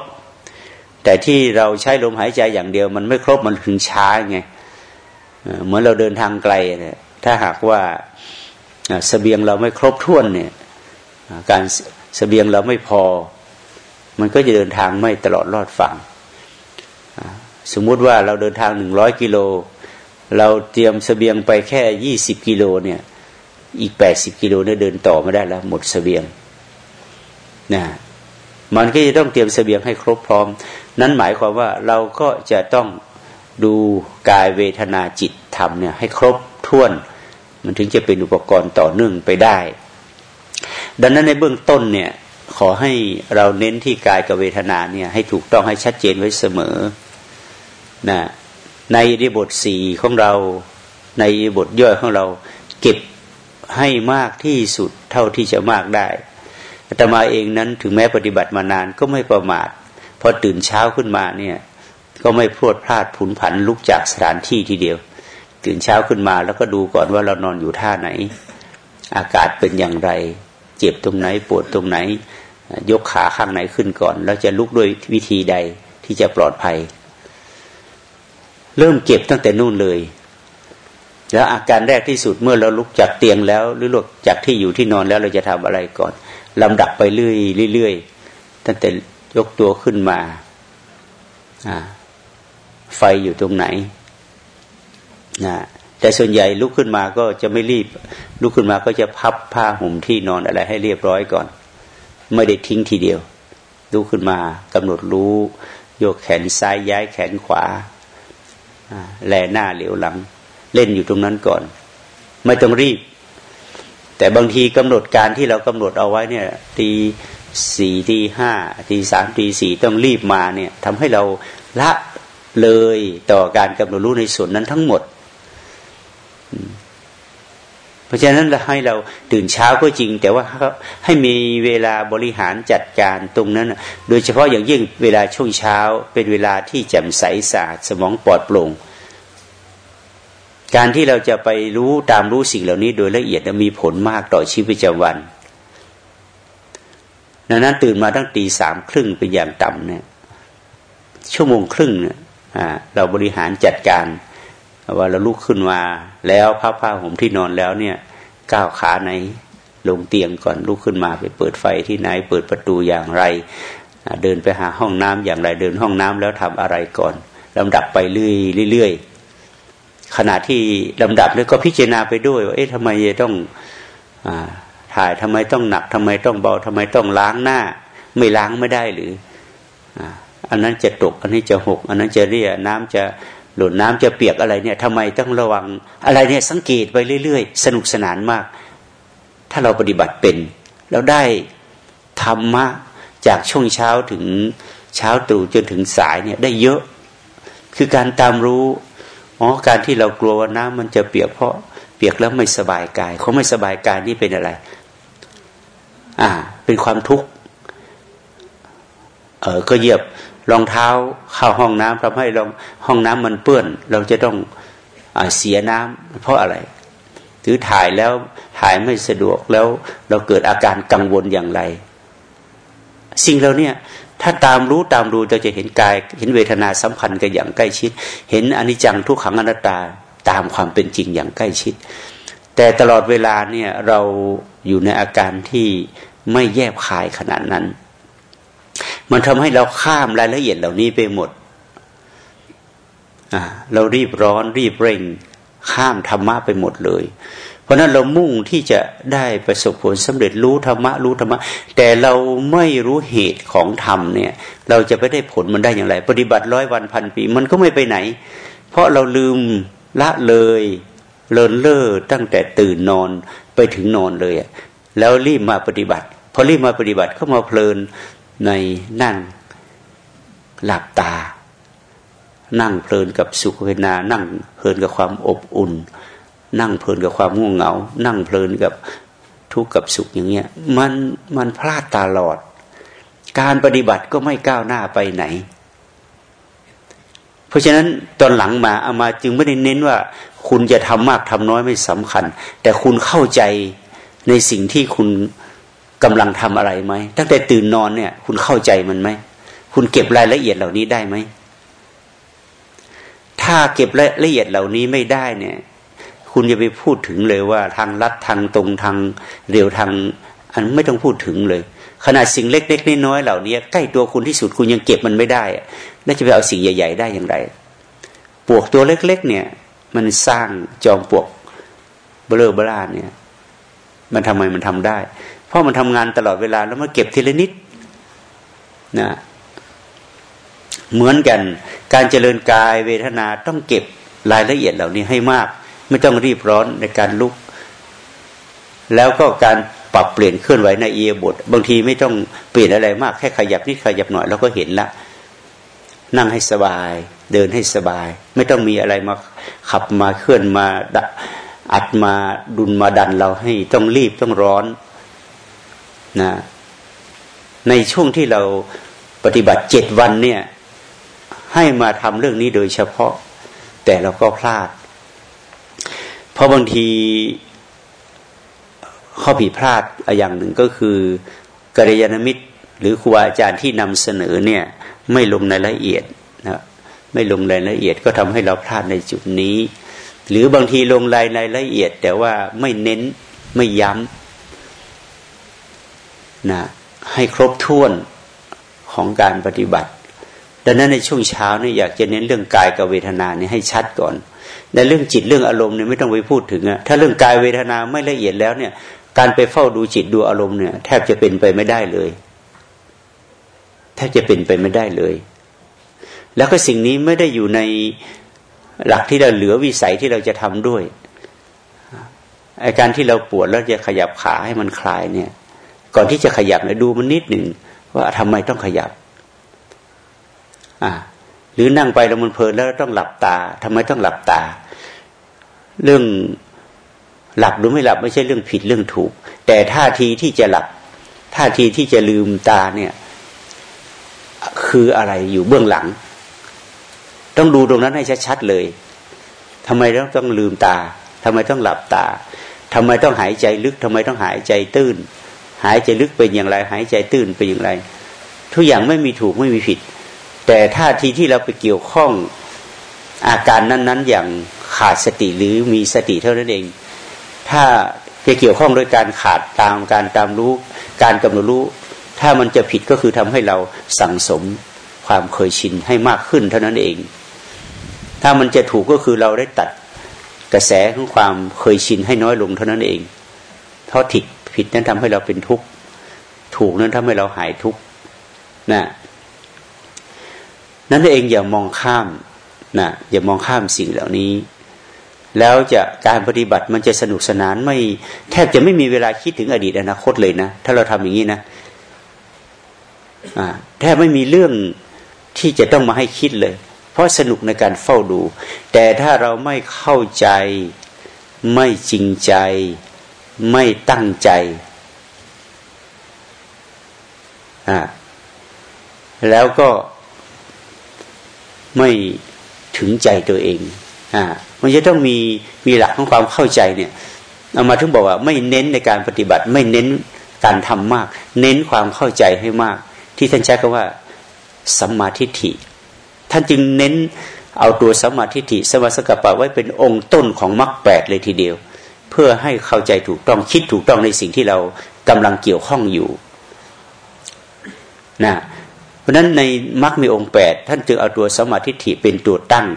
แต่ที่เราใช้ลมหายใจอย่างเดียว มันไม่ครบมันถึงช้าไงเหมือนเราเดินทางไกลเนี่ยถ้าหากว่าสเสบียงเราไม่ครบถ้วนเนี่ย การสเสบียงเราไม่พอ มันก็จะเดินทางไม่ตลอดรอดฝั่งสมมุติว่าเราเดินทางหนึ่งร้อยกิโล เราเตรียมสเสบียงไปแค่ยี่สิบกิโลเนี่ย อีกแปดสิบกิโลเนี่ยเดินต่อไม่ได้แล้ว หมดสเสบียงนะมันก็จะต้องเตรียมสเสบียงให้ครบพร้อม นั้นหมายความว่าเราก็จะต้องดูกายเวทนาจิตธรรมเนี่ยให้ครบถ้วน มันถึงจะเป็นอุปกรณ์ต่อเนื่องไปได้ ดังนั้นในเบื้องต้นเนี่ยขอให้เราเน้นที่กายกับเวทนาเนี่ยให้ถูกต้องให้ชัดเจนไว้เสมอนะในอิบทสี่ของเราในบทย่อยของเราเก็บให้มากที่สุดเท่าที่จะมากได้อาตมาเองนั้นถึงแม้ปฏิบัติมานานก็ไม่ประมาท พอตื่นเช้าขึ้นมาเนี่ย ก็ไม่พรวดพลาดผุนผันลุกจากสถานที่ทีเดียว ตื่นเช้าขึ้นมาแล้วก็ดูก่อนว่าเรานอนอยู่ท่าไหน อากาศเป็นอย่างไร เจ็บตรงไหนปวดตรงไหน ยกขาข้างไหนขึ้นก่อน แล้วจะลุกด้วยวิธีใดที่จะปลอดภัย เริ่มเก็บตั้งแต่นู่นเลย แล้วอาการแรกที่สุดเมื่อเราลุกจากเตียงแล้ว หรือลุกจากที่อยู่ที่นอนแล้วเราจะทำอะไรก่อนลำดับไปเรื่อยๆตั้งแต่ ยกตัวขึ้นมา ไฟอยู่ตรงไหนนะแต่ส่วนใหญ่ลุกขึ้นมาก็จะไม่รีบ ลุกขึ้นมาก็จะพับผ้าห่มที่นอนอะไรให้เรียบร้อยก่อน ไม่ได้ทิ้งทีเดียว ลุกขึ้นมากำหนดรู้ โยกแขนซ้ายย้ายแขนขวาแลหน้าเหลียวหลัง เล่นอยู่ตรงนั้นก่อน ไม่ต้องรีบ แต่บางทีกำหนดการที่เรากำหนดเอาไว้เนี่ยตี สี่ตีห้าตีสามตีสี่ต้องรีบมาเนี่ยทำให้เราละเลยต่อการกำหนดรู้ในส่วนนั้นทั้งหมด เพราะฉะนั้นเราให้เราตื่นเช้าก็จริง แต่ว่าให้มีเวลาบริหารจัดการตรงนั้น โดยเฉพาะอย่างยิ่งเวลาช่วงเช้า เป็นเวลาที่แจ่มใสสะอาดสมองปลอดโปร่ง การที่เราจะไปรู้ตามรู้สิ่งเหล่านี้โดยละเอียดมีผลมากต่อชีวิตประจำวัน ดังนั้นตื่นมาตั้งตีสามครึ่งเป็นอย่างต่ำเนี่ยชั่วโมงครึ่งเนี่ยเราบริหารจัดการว่าเราลุกขึ้นมา แล้วผ้าผ้าห่มที่นอนแล้วเนี่ยก้าวขาไหนลงเตียงก่อนลุกขึ้นมาไปเปิดไฟที่ไหน เปิดประตูอย่างไร เดินไปหาห้องน้ำอย่างไร เดินห้องน้ำแล้วทำอะไรก่อนลำดับไปเรื่อยๆขณะที่ลำดับแล้วก็พิจารณาไปด้วยว่าเอ๊ะทำไมต้องอ ถ่ายทำไมต้องหนักทำไมต้องเบาทำไมต้องล้างหน้า ไม่ล้างไม่ได้หรืออันนั้นจะตก อันนี้จะหก อันนั้นจะเรียน้ำจะหล่นน้ำจะเปียกอะไรเนี่ยทำไมต้องระวังอะไรเนี่ยสังเกตไปเรื่อยๆ สนุกสนานมาก ถ้าเราปฏิบัติเป็น แล้วได้ธรรมะจากช่วงเช้าถึงเช้าตรู่จนถึงสายเนี่ยได้เยอะ คือการตามรู้อ๋อการที่เรากลัวว่าน้ำมันจะเปียกเพราะเปียกแล้วไม่สบายกายเขาไม่สบายกายนี่เป็นอะไร อ่า เป็นความทุกข์เออก็เหยียบรองเท้าเข้าห้องน้ำทำให้รองห้องน้ำมันเปื้อน เราจะต้องอเสียน้ำเพราะอะไรถือถ่ายแล้วถ่ายไม่สะดวกแล้วเราเกิดอาการกังวลอย่างไร สิ่งเราเนี่ยถ้าตามรู้ตามดูเราจะเห็นกายเห็นเวทนาสัมพันธ์กันอย่างใกล้ชิด เห็นอนิจจังทุกขังอนัตตาตามความเป็นจริงอย่างใกล้ชิด แต่ตลอดเวลาเนี่ยเราอยู่ในอาการที่ ไม่แยบคายขนาดนั้น มันทำให้เราข้ามรายละเอียดเหล่านี้ไปหมด เรารีบร้อนรีบเร่ง ข้ามธรรมะไปหมดเลย เพราะนั้นเรามุ่งที่จะได้ประสบผลสำเร็จรู้ธรรมะรู้ธรรมะ แต่เราไม่รู้เหตุของธรรมเนี่ย เราจะไปได้ผลมันได้อย่างไร ปฏิบัติร้อยวันพันปี มันก็ไม่ไปไหน เพราะเราลืมละเลยเลินเล่อตั้งแต่ตื่นนอนไปถึงนอนเลย แล้วรีบมาปฏิบัติพอรีบมาปฏิบัติเข้ามาเพลินในนั่งหลับตา นั่งเพลินกับสุขเวทนา นั่งเพลินกับความอบอุ่น นั่งเพลินกับความง่วงเหงา นั่งเพลินกับทุกข์กับสุขอย่างเงี้ยมันมันพลาดตลอด การปฏิบัติก็ไม่ก้าวหน้าไปไหน เพราะฉะนั้นตอนหลังมาเอามาจึงไม่ได้เน้นว่า คุณจะทำมากทำน้อยไม่สำคัญ แต่คุณเข้าใจ ในสิ่งที่คุณกำลังทำอะไรไหมตั้งแต่ตื่นนอนเนี่ย คุณเข้าใจมันไหมคุณเก็บรายละเอียดเหล่านี้ได้ไหมถ้าเก็บรายละเอียดเหล่านี้ไม่ได้เนี่ย คุณจะไปพูดถึงเลยว่า ทางลัดทางตรงทางเร็วทาง อันไม่ต้องพูดถึงเลย ขนาดสิ่งเล็กๆน้อยๆเหล่านี้ใกล้ตัวคุณที่สุดคุณยังเก็บมันไม่ได้แล้วจะไปเอาสิ่งใหญ่ ๆ ได้อย่างไรปวกตัวเล็ก ๆ เนี่ย มันสร้างจอมปวกเบลอเบลาเนี่ย มันทำไมมันทำได้ เพราะมันทำงานตลอดเวลาแล้วมาเก็บทีละนิดนะเหมือนกัน การเจริญกายเวทนาต้องเก็บรายละเอียดเหล่านี้ให้มาก ไม่ต้องรีบร้อนในการลุก แล้วก็การปรับเปลี่ยนเคลื่อนไหวในเอียบทบางทีไม่ต้องเปลี่ยนอะไรมากแค่ขยับนิดขยับหน่อยเราก็เห็นละนั่งให้สบาย เดินให้สบาย ไม่ต้องมีอะไรมาขับมาเคลื่อนมา อัดมาดุลมาดันเราให้ต้องรีบต้องร้อนนะในช่วงที่เราปฏิบัติเจ็ดวันเนี่ย ให้มาทำเรื่องนี้โดยเฉพาะ แต่เราก็พลาด เพราะบางทีข้อผิดพลาดอย่างหนึ่งก็คือกัลยาณมิตร หรือครูอาจารย์ที่นำเสนอเนี่ย ไม่ลงในละเอียดนะไม่ลงรายละเอียดก็ทำให้เราพลาดในจุดนี้ หรือบางทีลงรายในละเอียด แต่ว่าไม่เน้นไม่ย้ำนะให้ครบถ้วนของการปฏิบัติ ดังนั้นในช่วงเช้านี่อยากจะเน้นเรื่องกายกับเวทนานี่ให้ชัดก่อนในเรื่องจิตเรื่องอารมณ์เนี่ยไม่ต้องไปพูดถึงอะถ้าเรื่องกายเวทนาไม่ละเอียดแล้วเนี่ย การไปเฝ้าดูจิตดูอารมณ์เนี่ย แทบจะเป็นไปไม่ได้เลย แทบจะเป็นไปไม่ได้เลย แล้วก็สิ่งนี้ไม่ได้อยู่ใน หลักที่เราเหลือวิสัยที่เราจะทำด้วยอาการที่เราปวดแล้วจะขยับขาให้มันคลายเนี่ย ก่อนที่จะขยับเนี่ยดูมันนิดหนึ่งว่าทำไมต้องขยับ อ่า หรือนั่งไปแล้วมันเพลินแล้วต้องหลับตาทำไมต้องหลับตา เรื่องหลับหรือไม่หลับไม่ใช่เรื่องผิดเรื่องถูก แต่ท่าทีที่จะหลับ ท่าทีที่จะลืมตาเนี่ย คืออะไรอยู่เบื้องหลัง ต้องดูตรงนั้นให้ชัดๆเลยทำไมต้องต้องลืมตาทำไมต้องหลับตาทำไมต้องหายใจลึกทำไมต้องหายใจตื้น หายใจลึกเป็นอย่างไร หายใจตื้นเป็นอย่างไร ทุกอย่างไม่มีถูกไม่มีผิด แต่ท่าทีที่เราไปเกี่ยวข้องอาการนั้น ๆ อย่างขาดสติหรือมีสติเท่านั้นเอง ถ้าไปเกี่ยวข้องโดยการขาดตามการตามรู้ การกำหนดรู้ ถ้ามันจะผิดก็คือทำให้เราสั่งสมความเคยชินให้มากขึ้นเท่านั้นเอง ถ้ามันจะถูกก็คือเราได้ตัดกระแสของความเคยชินให้น้อยลงเท่านั้นเอง เพราะผิดผิดนั้นทำให้เราเป็นทุกข์ ถูกนั้นทำให้เราหายทุกข์นะนั่นเองอย่ามองข้ามนะอย่ามองข้ามสิ่งเหล่านี้ แล้วจะการปฏิบัติมันจะสนุกสนานไม่แทบจะไม่มีเวลาคิดถึงอดีตอนาคตเลยนะ ถ้าเราทำอย่างนี้นะแทบไม่มีเรื่องที่จะต้องมาให้คิดเลย ราะสนุกในการเฝ้าดู แต่ถ้าเราไม่เข้าใจ ไม่จริงใจ ไม่ตั้งใจอ่าแล้วก็ไม่ถึงใจตัวเองอ่ามันจะต้องมีมีหลักของความเข้าใจเนี่ยเอามาถึงบอกว่า ไม่เน้นในการปฏิบัติ ไม่เน้นการทำมาก เน้นความเข้าใจให้มาก ที่ท่านใช้คำว่าสัมมาทิฏฐิ ท่านจึงเน้นเอาตัวสัมมาทิฏฐิสมาสกปะไว้เป็นองค์ต้นของมรรคแปดเลยทีเดียว เพื่อให้เข้าใจถูกต้องคิดถูกต้องในสิ่งที่เรากำลังเกี่ยวข้องอยู่นะเพราะฉะนั้นในมรรคมีองค์แปดท่านจึงเอาตัวสมาธิฐิเป็นตัวตั้ง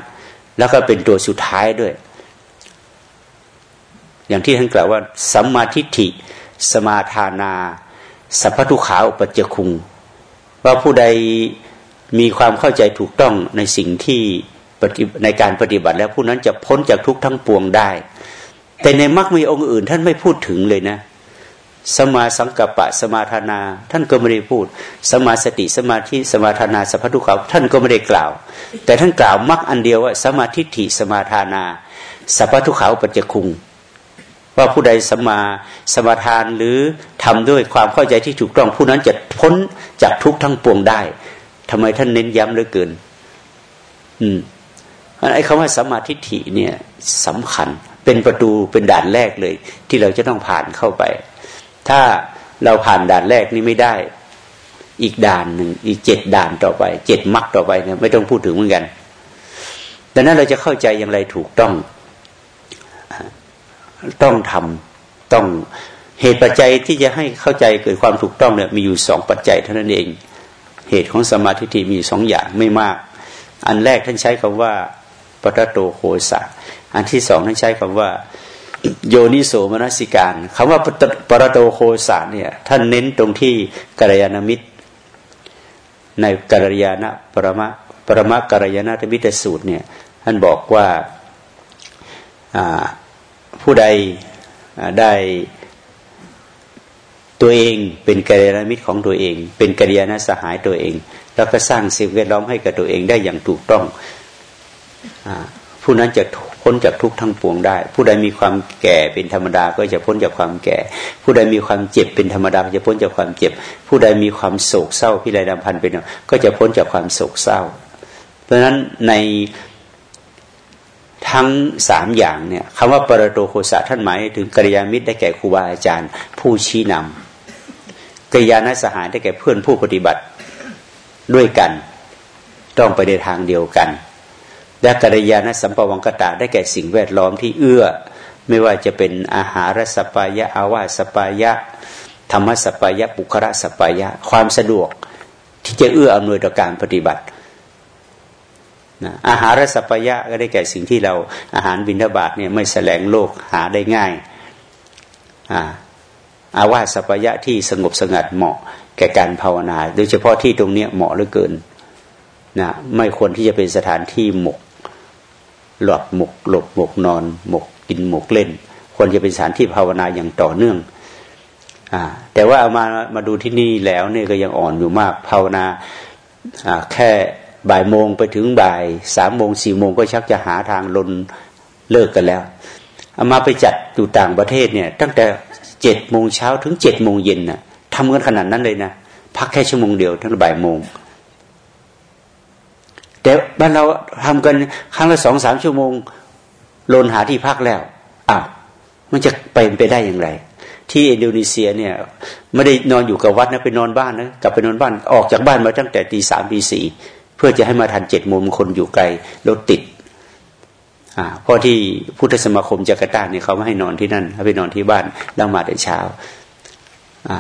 แล้วก็เป็นตัวสุดท้ายด้วย อย่างที่ท่านกล่าวว่าสัมมาทิฏฐิ สมาทานา สัพพทุขาอุปจคุง ว่าผู้ใด มีความเข้าใจถูกต้องในสิ่งที่ในการปฏิบัติแล้วผู้นั้นจะพ้นจากทุกทั้งปวงได้ แต่ในมรรคมีองค์อื่น ท่านไม่พูดถึงเลยนะ สมาสังกัปปะสมาทานา ท่านก็ไม่ได้พูด สมาสติสมาธิสมาทานาสัพพทุขาท่านก็ไม่ได้กล่าว แต่ท่านกล่าวมรรคอันเดียวว่าสมาธิฐิสมาทานาสัพพทุขาปัจจคุงว่าผู้ใดสมาสมาทานหรือทำด้วยความเข้าใจที่ถูกต้องผู้นั้นจะพ้นจากทุกทั้งปวงได้ ทำไมท่านเน้นย้ำเหลือเกิน อืมไอ้คำว่าสมาธิฐิเนี่ยสำคัญ เป็นประตูเป็นด่านแรกเลย ที่เราจะต้องผ่านเข้าไป ถ้าเราผ่านด่านแรกนี้ไม่ได้ อีกด่านหนึ่งอีกเจ็ดด่านต่อไปเจ็ดมักต่อไปเนี่ยไม่ต้องพูดถึงเหมือนกันดังนั้นเราจะเข้าใจอย่างไรถูกต้อง ต้องทำต้องเหตุปัจจัยที่จะให้เข้าใจเกิดความถูกต้องเนี่ยมีอยู่สองปัจจัยเท่านั้นเอง เหตุของสมาธิมีสองอย่างไม่มาก อันแรกท่านใช้คำว่าปตโตโคสะอันที่สองท่านใช้คำว่า โยนิโสมนสิการคำว่าปรโตโคสาเนี่ยท่านเน้นตรงที่กัลยาณมิตร ในกัลยาณปรมะปรมะกัลยาณมิตรสูตรเนี่ยท่านบอกว่าผู้ใดได้ ตัวเองเป็นกัลยาณมิตรของตัวเอง เป็นกัลยาณสหายตัวเอง แล้วก็สร้างสิ่งแวดล้อมให้กับตัวเองได้อย่างถูกต้องผู้นั้นจะพ้นจากทุกข์ทั้งปวงได้ ผู้ใดมีความแก่เป็นธรรมดาก็จะพ้นจากความแก่ ผู้ใดมีความเจ็บเป็นธรรมดาก็จะพ้นจากความเจ็บ ผู้ใดมีความโศกเศร้าพิไรดำพันเป็นก็จะพ้นจากความโศกเศร้า เพราะฉะนั้นในทั้งสามอย่างเนี่ยคำว่าปรโตโคสะท่านหมายถึงกิริยามิตรได้แก่ครูบาอาจารย์ ผู้ชี้นำ กิริยาณสหายได้แก่เพื่อนผู้ปฏิบัติด้วยกัน ต้องไปในทางเดียวกัน และกัลยาณสัมปวังกตะได้แก่สิ่งแวดล้อมที่เอื้อ ไม่ว่าจะเป็นอาหารสปายะอาวาสปายะ ธรรมสปายะปุคระสปายะ ความสะดวกที่จะเอื้ออำนวยต่อการปฏิบัตินะอาหารสัพยะก็ได้แก่สิ่งที่เราอาหารบิณฑบาตเนี่ยไม่แสลงโลกหาได้ง่าย อาวาสัพยะที่สงบสงัดเหมาะแก่การภาวนา โดยเฉพาะที่ตรงนี้เหมาะเหลือเกินนะไม่ควรที่จะเป็นสถานที่หมก หลบหมก หลบหมกนอน หมกกินหมกเล่น ควรจะเป็นสถานที่ภาวนาอย่างต่อเนื่องอแต่ว่าเอามามาดูที่นี่แล้วเนี่ยก็ยังอ่อนอยู่มากภาวนาแค่บ่ายโมงไปถึงบ่ายสามโมงสี่โมงก็ชักจะหาทางลนเลิกกันแล้วเอามาไปจัดอยู่ต่างประเทศเนี่ย ตั้งแต่ เจ็ดโมงเช้าถึงเจ็ดโมงเย็นน่ะทำกันขนาดนั้นเลยนะพักแค่ชั่วโมงเดียวทั้งบ่ายโมง แต่บ้านเราทำกันครั้งละสองสามชั่วโมงลนหาที่พักแล้วอ้าวมันจะเป็นไปได้อย่างไร ที่อินโดนีเซียเนี่ย ไม่ได้นอนอยู่กับวัดนะไปนอนบ้านนะกลับไปนอนบ้านออกจากบ้านมาตั้งแต่ตีสามตีสี่เพื่อจะให้มาทันเจ็ดโมงคนอยู่ไกลรถติด เพราะที่พุทธสมาคมจาการ์ตาเนี่ยเขาไม่ให้นอนที่นั่นให้ไปนอนที่บ้านแล้วมาแต่เช้าอ่า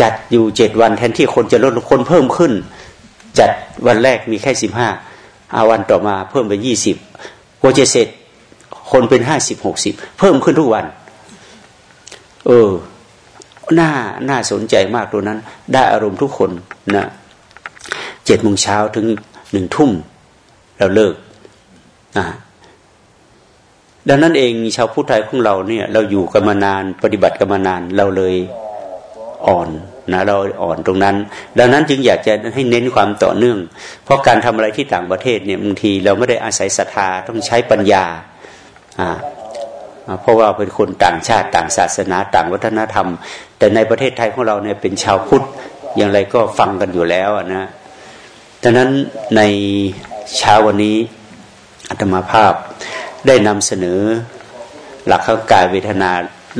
จัดอยู่เจ็ดวันแทนที่คนจะลดคนเพิ่มขึ้น จัดวันแรกมีแค่สิบห้าอาวันต่อมาเพิ่มไปยี่สิบกว่าจะเสร็จคนเป็นห้าสิบหกสิบเพิ่มขึ้นทุกวัน เออน่าน่าสนใจมากตัวนั้น ได้อารมณ์ทุกคนนะเจ็ดโมงเช้าถึงหนึ่งทุ่มเราเลิก ดังนั้นเองชาวพุทธไทยของเราเนี่ย เราอยู่กันมานานปฏิบัติกันมานานเราเลยอ่อนนะเราอ่อนตรงนั้น ดังนั้นจึงอยากจะให้เน้นความต่อเนื่อง เพราะการทำอะไรที่ต่างประเทศเนี่ยบางทีเราไม่ได้อาศัยศรัทธาต้องใช้ปัญญาอ่าเพราะว่าเป็นคนต่างชาติต่างศาสนาต่างวัฒนธรรม แต่ในประเทศไทยของเราเนี่ยเป็นชาวพุทธอย่างไรก็ฟังกันอยู่แล้วนะดังนั้นในเช้าวันนี้ อาตมาภาพได้นำเสนอหลักข้ากายเวทนา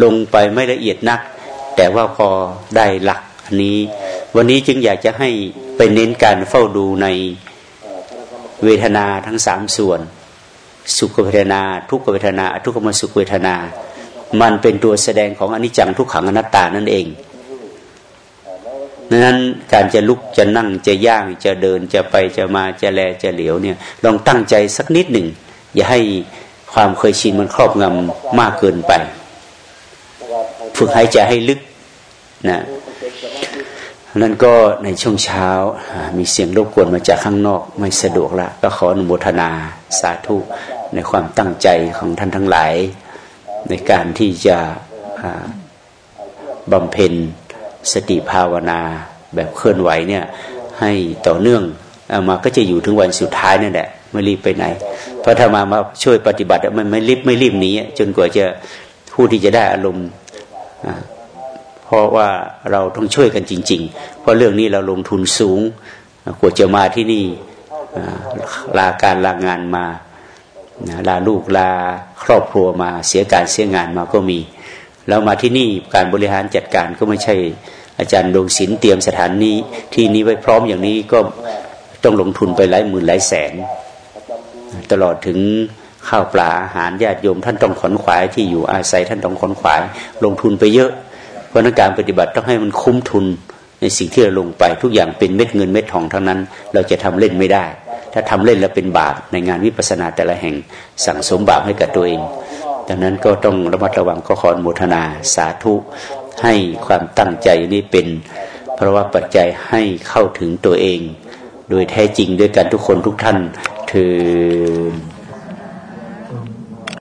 ลงไปไม่ละเอียดนัก แต่ว่าพอได้หลักอันนี้ วันนี้จึงอยากจะให้ไปเน้นการเฝ้าดูในเวทนาทั้งสามส่วน สุขเวทนา ทุกขเวทนาทุกขมสุขเวทนา มันเป็นตัวแสดงของอนิจจังทุกขังอนัตตานั่นเอง นั้นการจะลุกจะนั่งจะย่างจะเดินจะไปจะมาจะแลจะเหลียวเนี่ยลองตั้งใจสักนิดหนึ่ง อย่าให้ความเคยชินมันครอบงำมากเกินไป ฝึกหายใจให้ลึกนะนั่นก็ในช่วงเช้ามีเสียงรบกวนมาจากข้างนอกไม่สะดวกละ ก็ขออนุโมทนาสาธุในความตั้งใจของท่านทั้งหลาย ในการที่จะบำเพ็ญ สติภาวนาแบบเคลื่อนไหวเนี่ยให้ต่อเนื่องเอามาก็จะอยู่ถึงวันสุดท้ายนั่นแหละไม่รีบไปไหน เพราะถ้ามามาช่วยปฏิบัติมันไม่รีบไม่รีบหนีจนกว่าจะผู้ที่จะได้อารมณ์เพราะว่าเราต้องช่วยกันจริง ๆ เพราะเรื่องนี้เราลงทุนสูงกว่าจะมาที่นี่ลาการลางานมาลาลูกลาครอบครัวมาเสียการเสียงานมาก็มี แล้วมาที่นี่การบริหารจัดการก็ไม่ใช่ อาจารย์ดวงศิลป์เตรียมสถานนี้ที่นี้ไว้พร้อมอย่างนี้ก็ต้องลงทุนไปหลายหมื่นหลายแสน ตลอดถึงข้าวปลาอาหารญาติโยม ท่านต้องขนขวายที่อยู่อาศัยท่านต้องขนขวาย ลงทุนไปเยอะ เพราะนักการปฏิบัติต้องให้มันคุ้มทุนในสิ่งที่เราลงไปทุกอย่างเป็นเม็ดเงินเม็ดทองทั้งนั้น เราจะทำเล่นไม่ได้ ถ้าทำเล่นแล้วเป็นบาปในงานวิปัสสนาแต่ละแห่งสั่งสมบาปให้กับตัวเอง ดังนั้นก็ต้องระมัดระวังก็ขอโมทนาสาธุ ให้ความตั้งใจนี้เป็นเพราะว่าปัจจัยให้เข้าถึงตัวเอง โดยแท้จริงด้วยกันทุกคนทุกท่านถือ